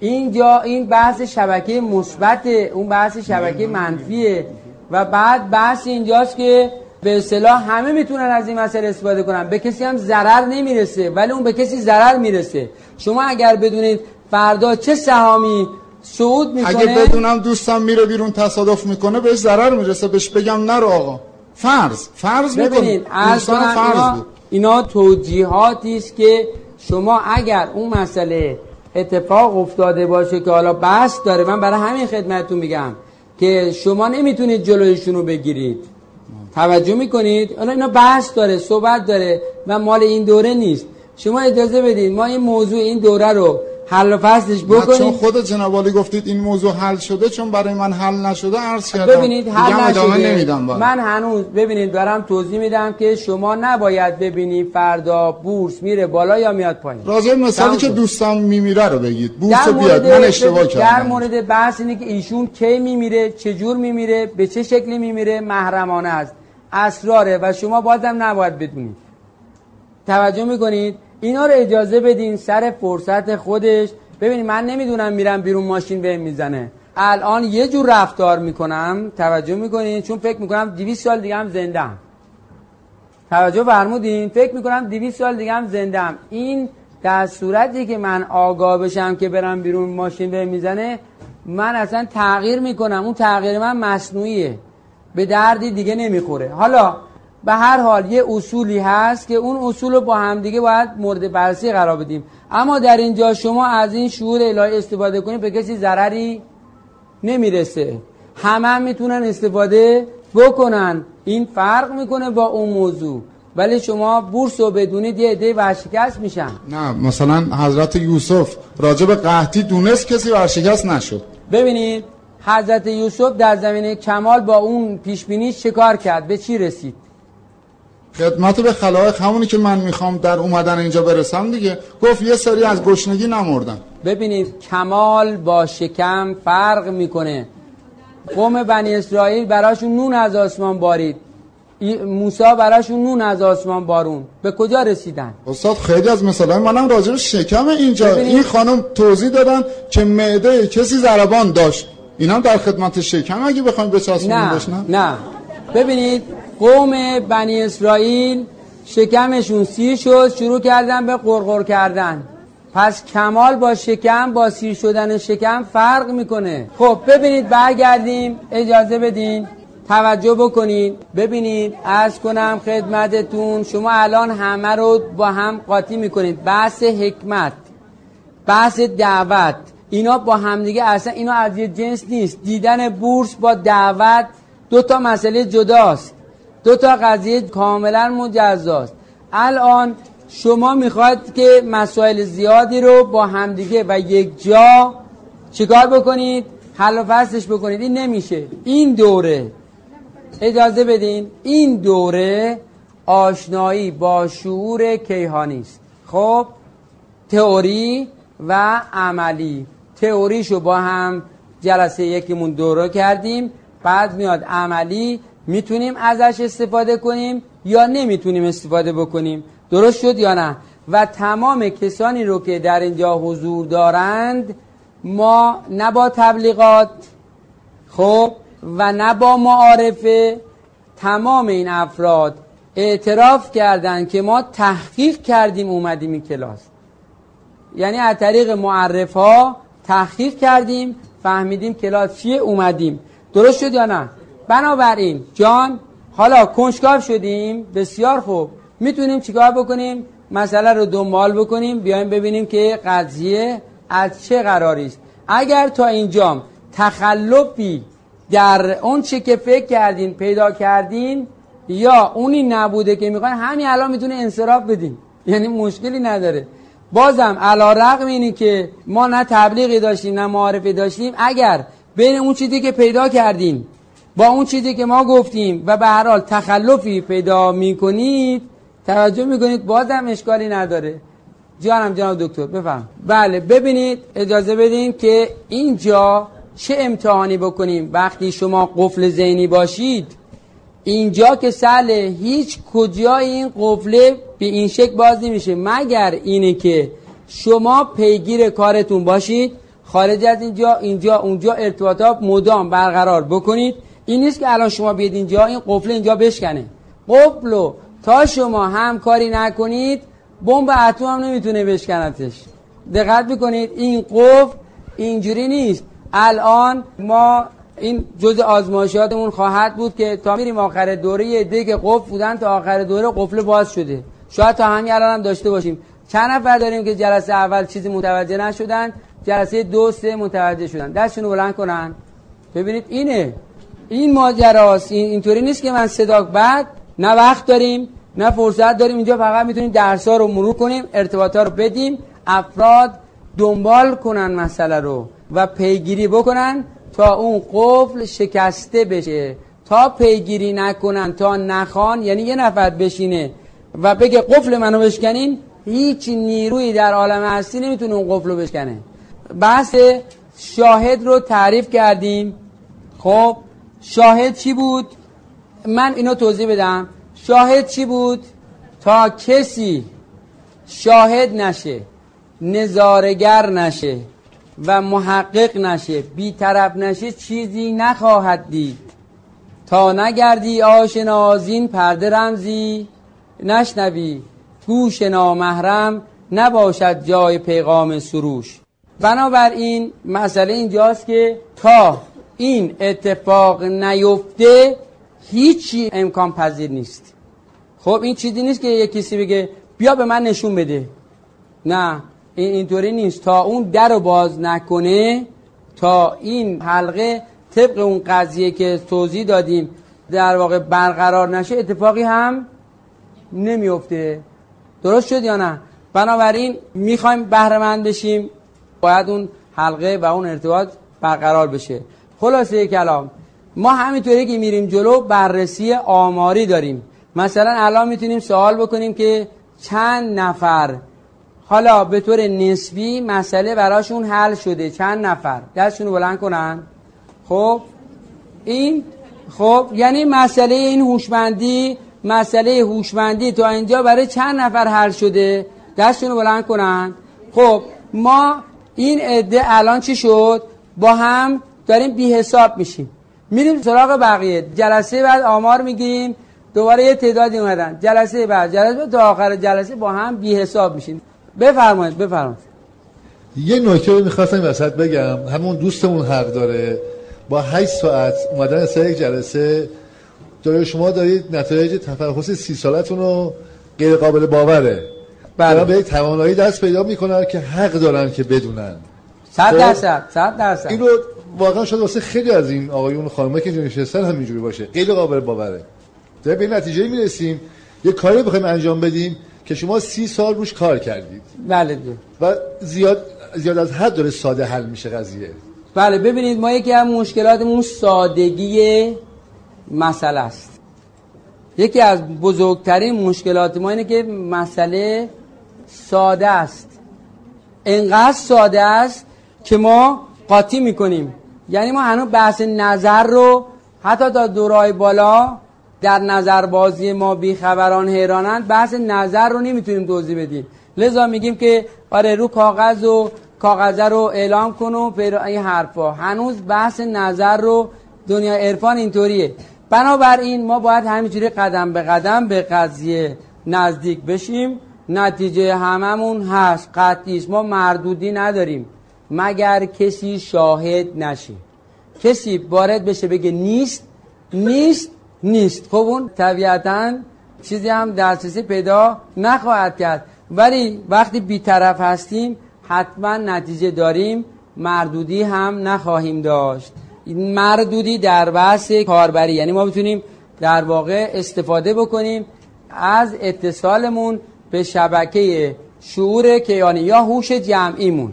اینجا این بحث شبکه مثبت اون بحث شبکه منفیه. و بعد بحث اینجاست که به اصطلاح همه می‌تونن از این مسئله استفاده کنن. به کسی هم ضرر نمی‌رسه ولی اون به کسی ضرر می‌رسه. شما اگر بدونید فردا چه سهامی صعود می‌کنه اگه بدونم دوستم میره بیرون تصادف می‌کنه بهش ضرر می‌رسه. بهش بگم نرو آقا. فرض فرض ببینید فرض اینا, اینا توجیهاتی است که شما اگر اون مسئله اتفاق افتاده باشه که حالا بحث داره من برای همین خدمتتون میگم که شما نمی‌تونید جلویشون رو بگیرید. توجه می‌کنید؟ حالا اینا بحث داره صحبت داره و مال این دوره نیست. شما اجازه بدید ما این موضوع این دوره رو حل و فصلش بکنید چون خود جناب گفتید این موضوع حل شده چون برای من حل نشده عرض کردم. ببینید حل نشده. من هنوز ببینید دارم توضیح میدم که شما نباید ببینید فردا بورس میره بالا یا میاد پایین. راجع مثالی که دوستم میمیره رو بگید. بورس بیاد. من اشتباه کردم. در مورد بحث اینه که ایشون کی میمیره چه جور میمیره به چه شکلی میمیره محرمانه است. اسراره و شما بازم نباید بدونید. توجه می‌کنید؟ اینا رو اجازه بدین سر فرصت خودش. ببینید من نمی‌دونم میرم بیرون ماشین بهم می‌زنه. الان یه جور رفتار می‌کنم. توجه می‌کنین چون فکر می‌کنم 200 سال دیگه هم زنده توجه فرمودین؟ فکر می‌کنم 200 سال دیگه هم زنده این در صورتی که من آگاه بشم که برم بیرون ماشین بهم می‌زنه من اصلا تغییر می‌کنم. اون تغییر من مصنوعیه. به دردی دیگه نمی‌خوره. حالا به هر حال یه اصولی هست که اون اصول رو با همدیگه باید مورد بررسی قرار بدیم. اما در اینجا شما از این شعور الهی استفاده کنید به کسی ضرری نمی‌رسه. همه هم می‌تونن استفاده بکنن. این فرق می‌کنه با اون موضوع. ولی شما بورس رو بدونید یه عده ورشکست میشن. نه مثلا حضرت یوسف راجب قحطی دونست کسی ورشکست نشد. ببینید حضرت یوسف در زمینه کمال با اون پیشبینی چه کار کرد. به چی رسید؟ خدمت به خلایق همونی که من می‌خوام در اومدن اینجا برسم دیگه. گفت یه سری از گشنگی نمردن. ببینید کمال با شکم فرق می‌کنه. قوم بنی اسرائیل براشون نون از آسمان بارید. موسی براشون نون از آسمان بارون. به کجا رسیدن؟ استاد خیلی از مثلا منم راجع به شکم اینجا. این خانم توضیح دادن که معده کسی ضربان داشت. اینا در خدمت شکم اگه بخوایم بچسبونیم نه نه نه. ببینید قوم بنی اسرائیل شکمشون سیر شد شروع کردن به قرقر کردن. پس کمال با شکم با سیر شدن شکم فرق می‌کنه. خب ببینید برگردیم اجازه بدین توجه بکنید ببینید از کنم خدمتتون شما الان همه رو با هم قاطی می‌کنید. بحث حکمت بحث دعوت. اینا با همدیگه اصلا اینا از یه جنس نیست. دیدن بورس با دعوت دو تا مسئله جداست. دو تا قضیه کاملا مجزاست. الان شما می‌خواید که مسائل زیادی رو با همدیگه و یک جا چیکار بکنید؟ حل و فصلش بکنید؟ این نمیشه. این دوره. اجازه بدین. این دوره آشنایی با شعور کیهانی است خب تئوری و عملی. تئوریشو با هم جلسه یکیمون دوره کردیم. بعد میاد عملی می‌تونیم ازش استفاده کنیم یا نمی‌تونیم استفاده بکنیم. درست شد یا نه؟ و تمام کسانی رو که در اینجا حضور دارند ما نه با تبلیغات خب و نه با معارفه تمام این افراد اعتراف کردند که ما تحقیق کردیم اومدیم این کلاس. یعنی از طریق معرف ها تحقیق کردیم فهمیدیم کلاس چیه اومدیم. درست شد یا نه؟ بنابراین جان حالا کنشگاه شدیم. بسیار خوب. می‌تونیم چیکار بکنیم؟ مسئله رو دنبال بکنیم. بیایم ببینیم که قضیه از چه قراری است. اگر تا اینجام تخلفی در اون چه که فکر کردین پیدا کردین یا اونی نبوده که می‌خواین همین الان می‌تونه انصراف بدین. یعنی مشکلی نداره. بازم علا رقم اینی که ما نه تبلیغی داشتیم نه معارفی داشتیم. اگر بین اون چیزی که پیدا کردین با اون چیزی که ما گفتیم و به هر حال تخلفی پیدا می‌کنید توجه می‌کنید بازم اشکالی نداره. جانم جناب دکتر بفهم. بله ببینید اجازه بدین که اینجا چه امتحانی بکنیم وقتی شما قفل ذهنی باشید. اینجا که سل هیچ کجا این قفله به این شکل باز نمیشه. مگر اینه که شما پیگیر کارتون باشید خارج از اینجا اینجا اونجا ارتباطات مدام برقرار بکنید. این نیست که الان شما بیاد اینجا این قفل اینجا بشکنه. قفلو تا شما همکاری نکنید بمب اتم هم نمی‌تونه بشکنتش. دقت بکنید این قفل اینجوری نیست. الان ما این جز آزمایشاتمون خواهد بود که تا میریم آخر دوره یه دیگه قفل بودن تا آخر دوره قفل باز شده. شاید تا همین الان هم داشته باشیم. چند نفر داریم که جلسه اول چیزی متوجه نشدن جلسه دو سه متوجه شدن. دستشون بلند کنن. ببینید اینه. این ماجراست. این اینطوری نیست که من صدا بعد نه وقت داریم نه فرصت داریم. اینجا فقط می‌تونیم درس ها رو مرور کنیم ارتباط ها رو بدیم افراد دنبال کنن مسئله رو و پیگیری بکنن. تا اون قفل شکسته بشه. تا پیگیری نکنن تا نخوان یعنی یه نفر بشینه و بگه قفل منو بشکنین هیچ نیروی در عالم هستی نمی‌تونه اون قفل رو بشکنه. بحث شاهد رو تعریف کردیم. خب شاهد چی بود؟ من اینو توضیح بدم. شاهد چی بود؟ تا کسی شاهد نشه نظارگر نشه. و محقق نشه بیطرف نشه چیزی نخواهد دید. تا نگردی آشنازین پرده رمزی نشنوی. گوش نامحرم نباشد جای پیغام سروش. بنابراین مسئله اینجاست که تا این اتفاق نیفته هیچی امکان پذیر نیست. خب این چیزی نیست که یک کسی بگه بیا به من نشون بده. نه. این اینطوری نیست. تا اون در رو باز نکنه تا این حلقه طبق اون قضیه که توضیح دادیم در واقع برقرار نشه اتفاقی هم نمیفته. درست شد یا نه؟ بنابراین می‌خوایم بهرهمند بشیم. باید اون حلقه و اون ارتباط برقرار بشه. خلاصه کلام ما همینطوری که میریم جلو بررسی آماری داریم. مثلا الان می‌تونیم سوال بکنیم که چند نفر حالا به طور نسبی مسئله براشون حل شده. چند نفر؟ دستشون بلند کنن. خب؟ این خب یعنی مسئله این هوشمندی مسئله هوشمندی تا اینجا برای چند نفر حل شده؟ دستشون بلند کنن. خب ما این عده الان چی شد؟ با هم داریم بی حساب میشیم. میریم سراغ بقیه. جلسه بعد آمار می‌گیریم. دوباره یه تعدادی اومدن. جلسه بعد. جلسه تا آخر جلسه با هم بی حساب میشیم. بفرمایید بفرمایید. یه نکته می‌خواستم وسط بگم. همون دوستمون حق داره. با 8 ساعت اومدن سر یک جلسه جای شما دارید نتایج تفحص سی سالتون رو غیر قابل باوره. بله. به یک توانایی دست پیدا می‌کنن که حق دارن که بدونن. صد خب؟ درصد صد درصد. این رو واقعا شده واسه خیلی از این آقایون خانمه که نشستن همینجوری باشه. غیر قابل باوره. در به نتیجه می‌رسیم. یه کاری بخوایم انجام بدیم. که شما سی سال روش کار کردید. بله. و زیاد زیاد از حد داره ساده حل میشه قضیه. بله ببینید ما یکی از مشکلاتمون سادگی مسئله است. یکی از بزرگترین مشکلات ما اینه که مسئله ساده است. انقدر ساده است که ما قاطی می‌کنیم. یعنی ما هنوز بحث نظر رو حتی تا دورای بالا در نظر بازی ما بیخبران حیرانند. بحث نظر رو نمی‌تونیم توضیح بدیم. لذا میگیم که آره رو کاغذ و کاغذه رو اعلام کن و این حرفا. هنوز بحث نظر رو دنیا عرفان اینطوریه. بنابراین ما باید همینجوری قدم به قدم به قضیه نزدیک بشیم. نتیجه هممون هست. قطعیست ما مردودی نداریم. مگر کسی شاهد نشه کسی وارد بشه بگه نیست؟ نیست. نیست. خب اون طبیعتا چیزی هم دسترسی پیدا نخواهد کرد. ولی وقتی بیطرف هستیم حتما نتیجه داریم مردودی هم نخواهیم داشت. مردودی در بحث کاربری. یعنی ما بتونیم در واقع استفاده بکنیم از اتصالمون به شبکه شعور کیانی یا هوش جمعیمون.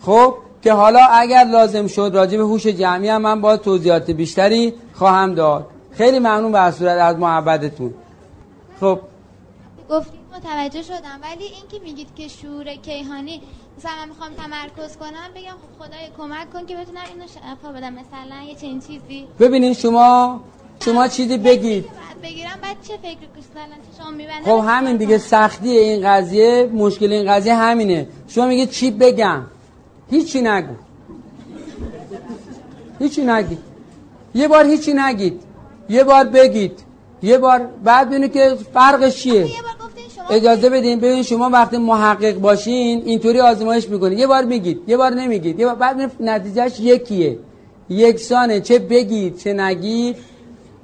خب که حالا اگر لازم شد راجع به هوش جمعی هم من با توضیحات بیشتری خواهم داد. خیلی ممنون به صورت از محبتتون. خب. گفتید متوجه شدم ولی این که میگید که شعور کیهانی مثلا من می‌خوام تمرکز کنم بگم خب خدای کمک کن که بتونم اینو شفا بدم. مثلا یه چنین چیزی. ببینین شما شما چیزی بگید. بگیرم بعد چه فکر شما خب همین دیگه سختی این قضیه مشکل این قضیه همینه. شما میگید چی بگم؟ هیچی نگو. هیچی نگید. یه بار هیچی نگید. یه بار بگید. یه بار بعد ببینید که فرقش چیه. اجازه بدین ببین شما وقتی محقق باشین اینطوری آزمایش می‌کنید یه بار میگید. یه بار نمیگید. یه بار بعد نتیجهش یکیه. یکسانه. چه بگید چه نگید.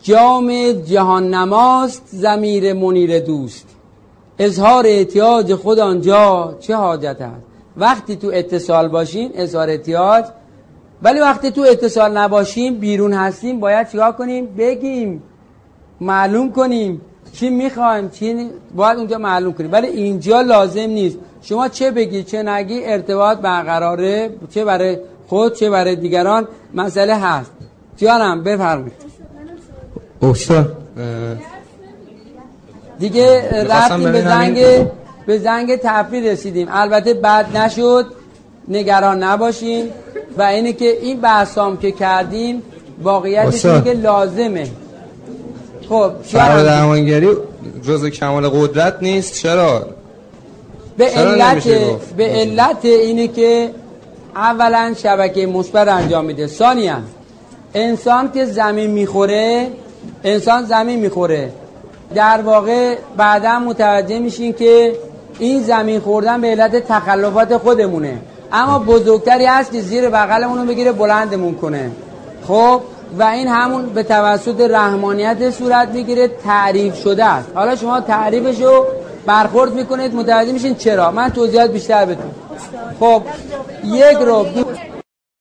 جام جهان نماست زمیر منیر دوست. اظهار احتیاج خود آنجا چه حاجت هست وقتی تو اتصال باشین اظهار احتیاج ولی وقتی تو اتصال نباشیم بیرون هستیم باید چیکار کنیم؟ بگیم معلوم کنیم چی می‌خوایم چی باید اونجا معلوم کنیم. ولی اینجا لازم نیست. شما چه بگی چه نگی ارتباط برقراره چه برای خود چه برای دیگران مسئله هست. جانم بفرمایید. استاد دیگه رفتیم به زنگ به زنگ تفریح رسیدیم. البته بد نشد. نگران نباشین و اینه که این بحثام که کردیم واقعیتش که لازمه. خب فرار درمانگری جز کمال قدرت نیست چرا؟ به علت به علت اینه که اولا شبکه مثبت انجام میده. ثانیا انسان که زمین می‌خوره انسان زمین می‌خوره. در واقع بعدا متوجه میشین که این زمین خوردن به علت تخلفات خودمونه. اما بزرگتری هست که زیر بغلمون رو بگیره بلندمون کنه. خب؟ و این همون به توسط رحمانیت صورت می‌گیره تعریف شده است. حالا شما تعریفش رو برخورد می‌کنید متوجه میشین چرا. من توضیحات بیشتر بتون خب یک رو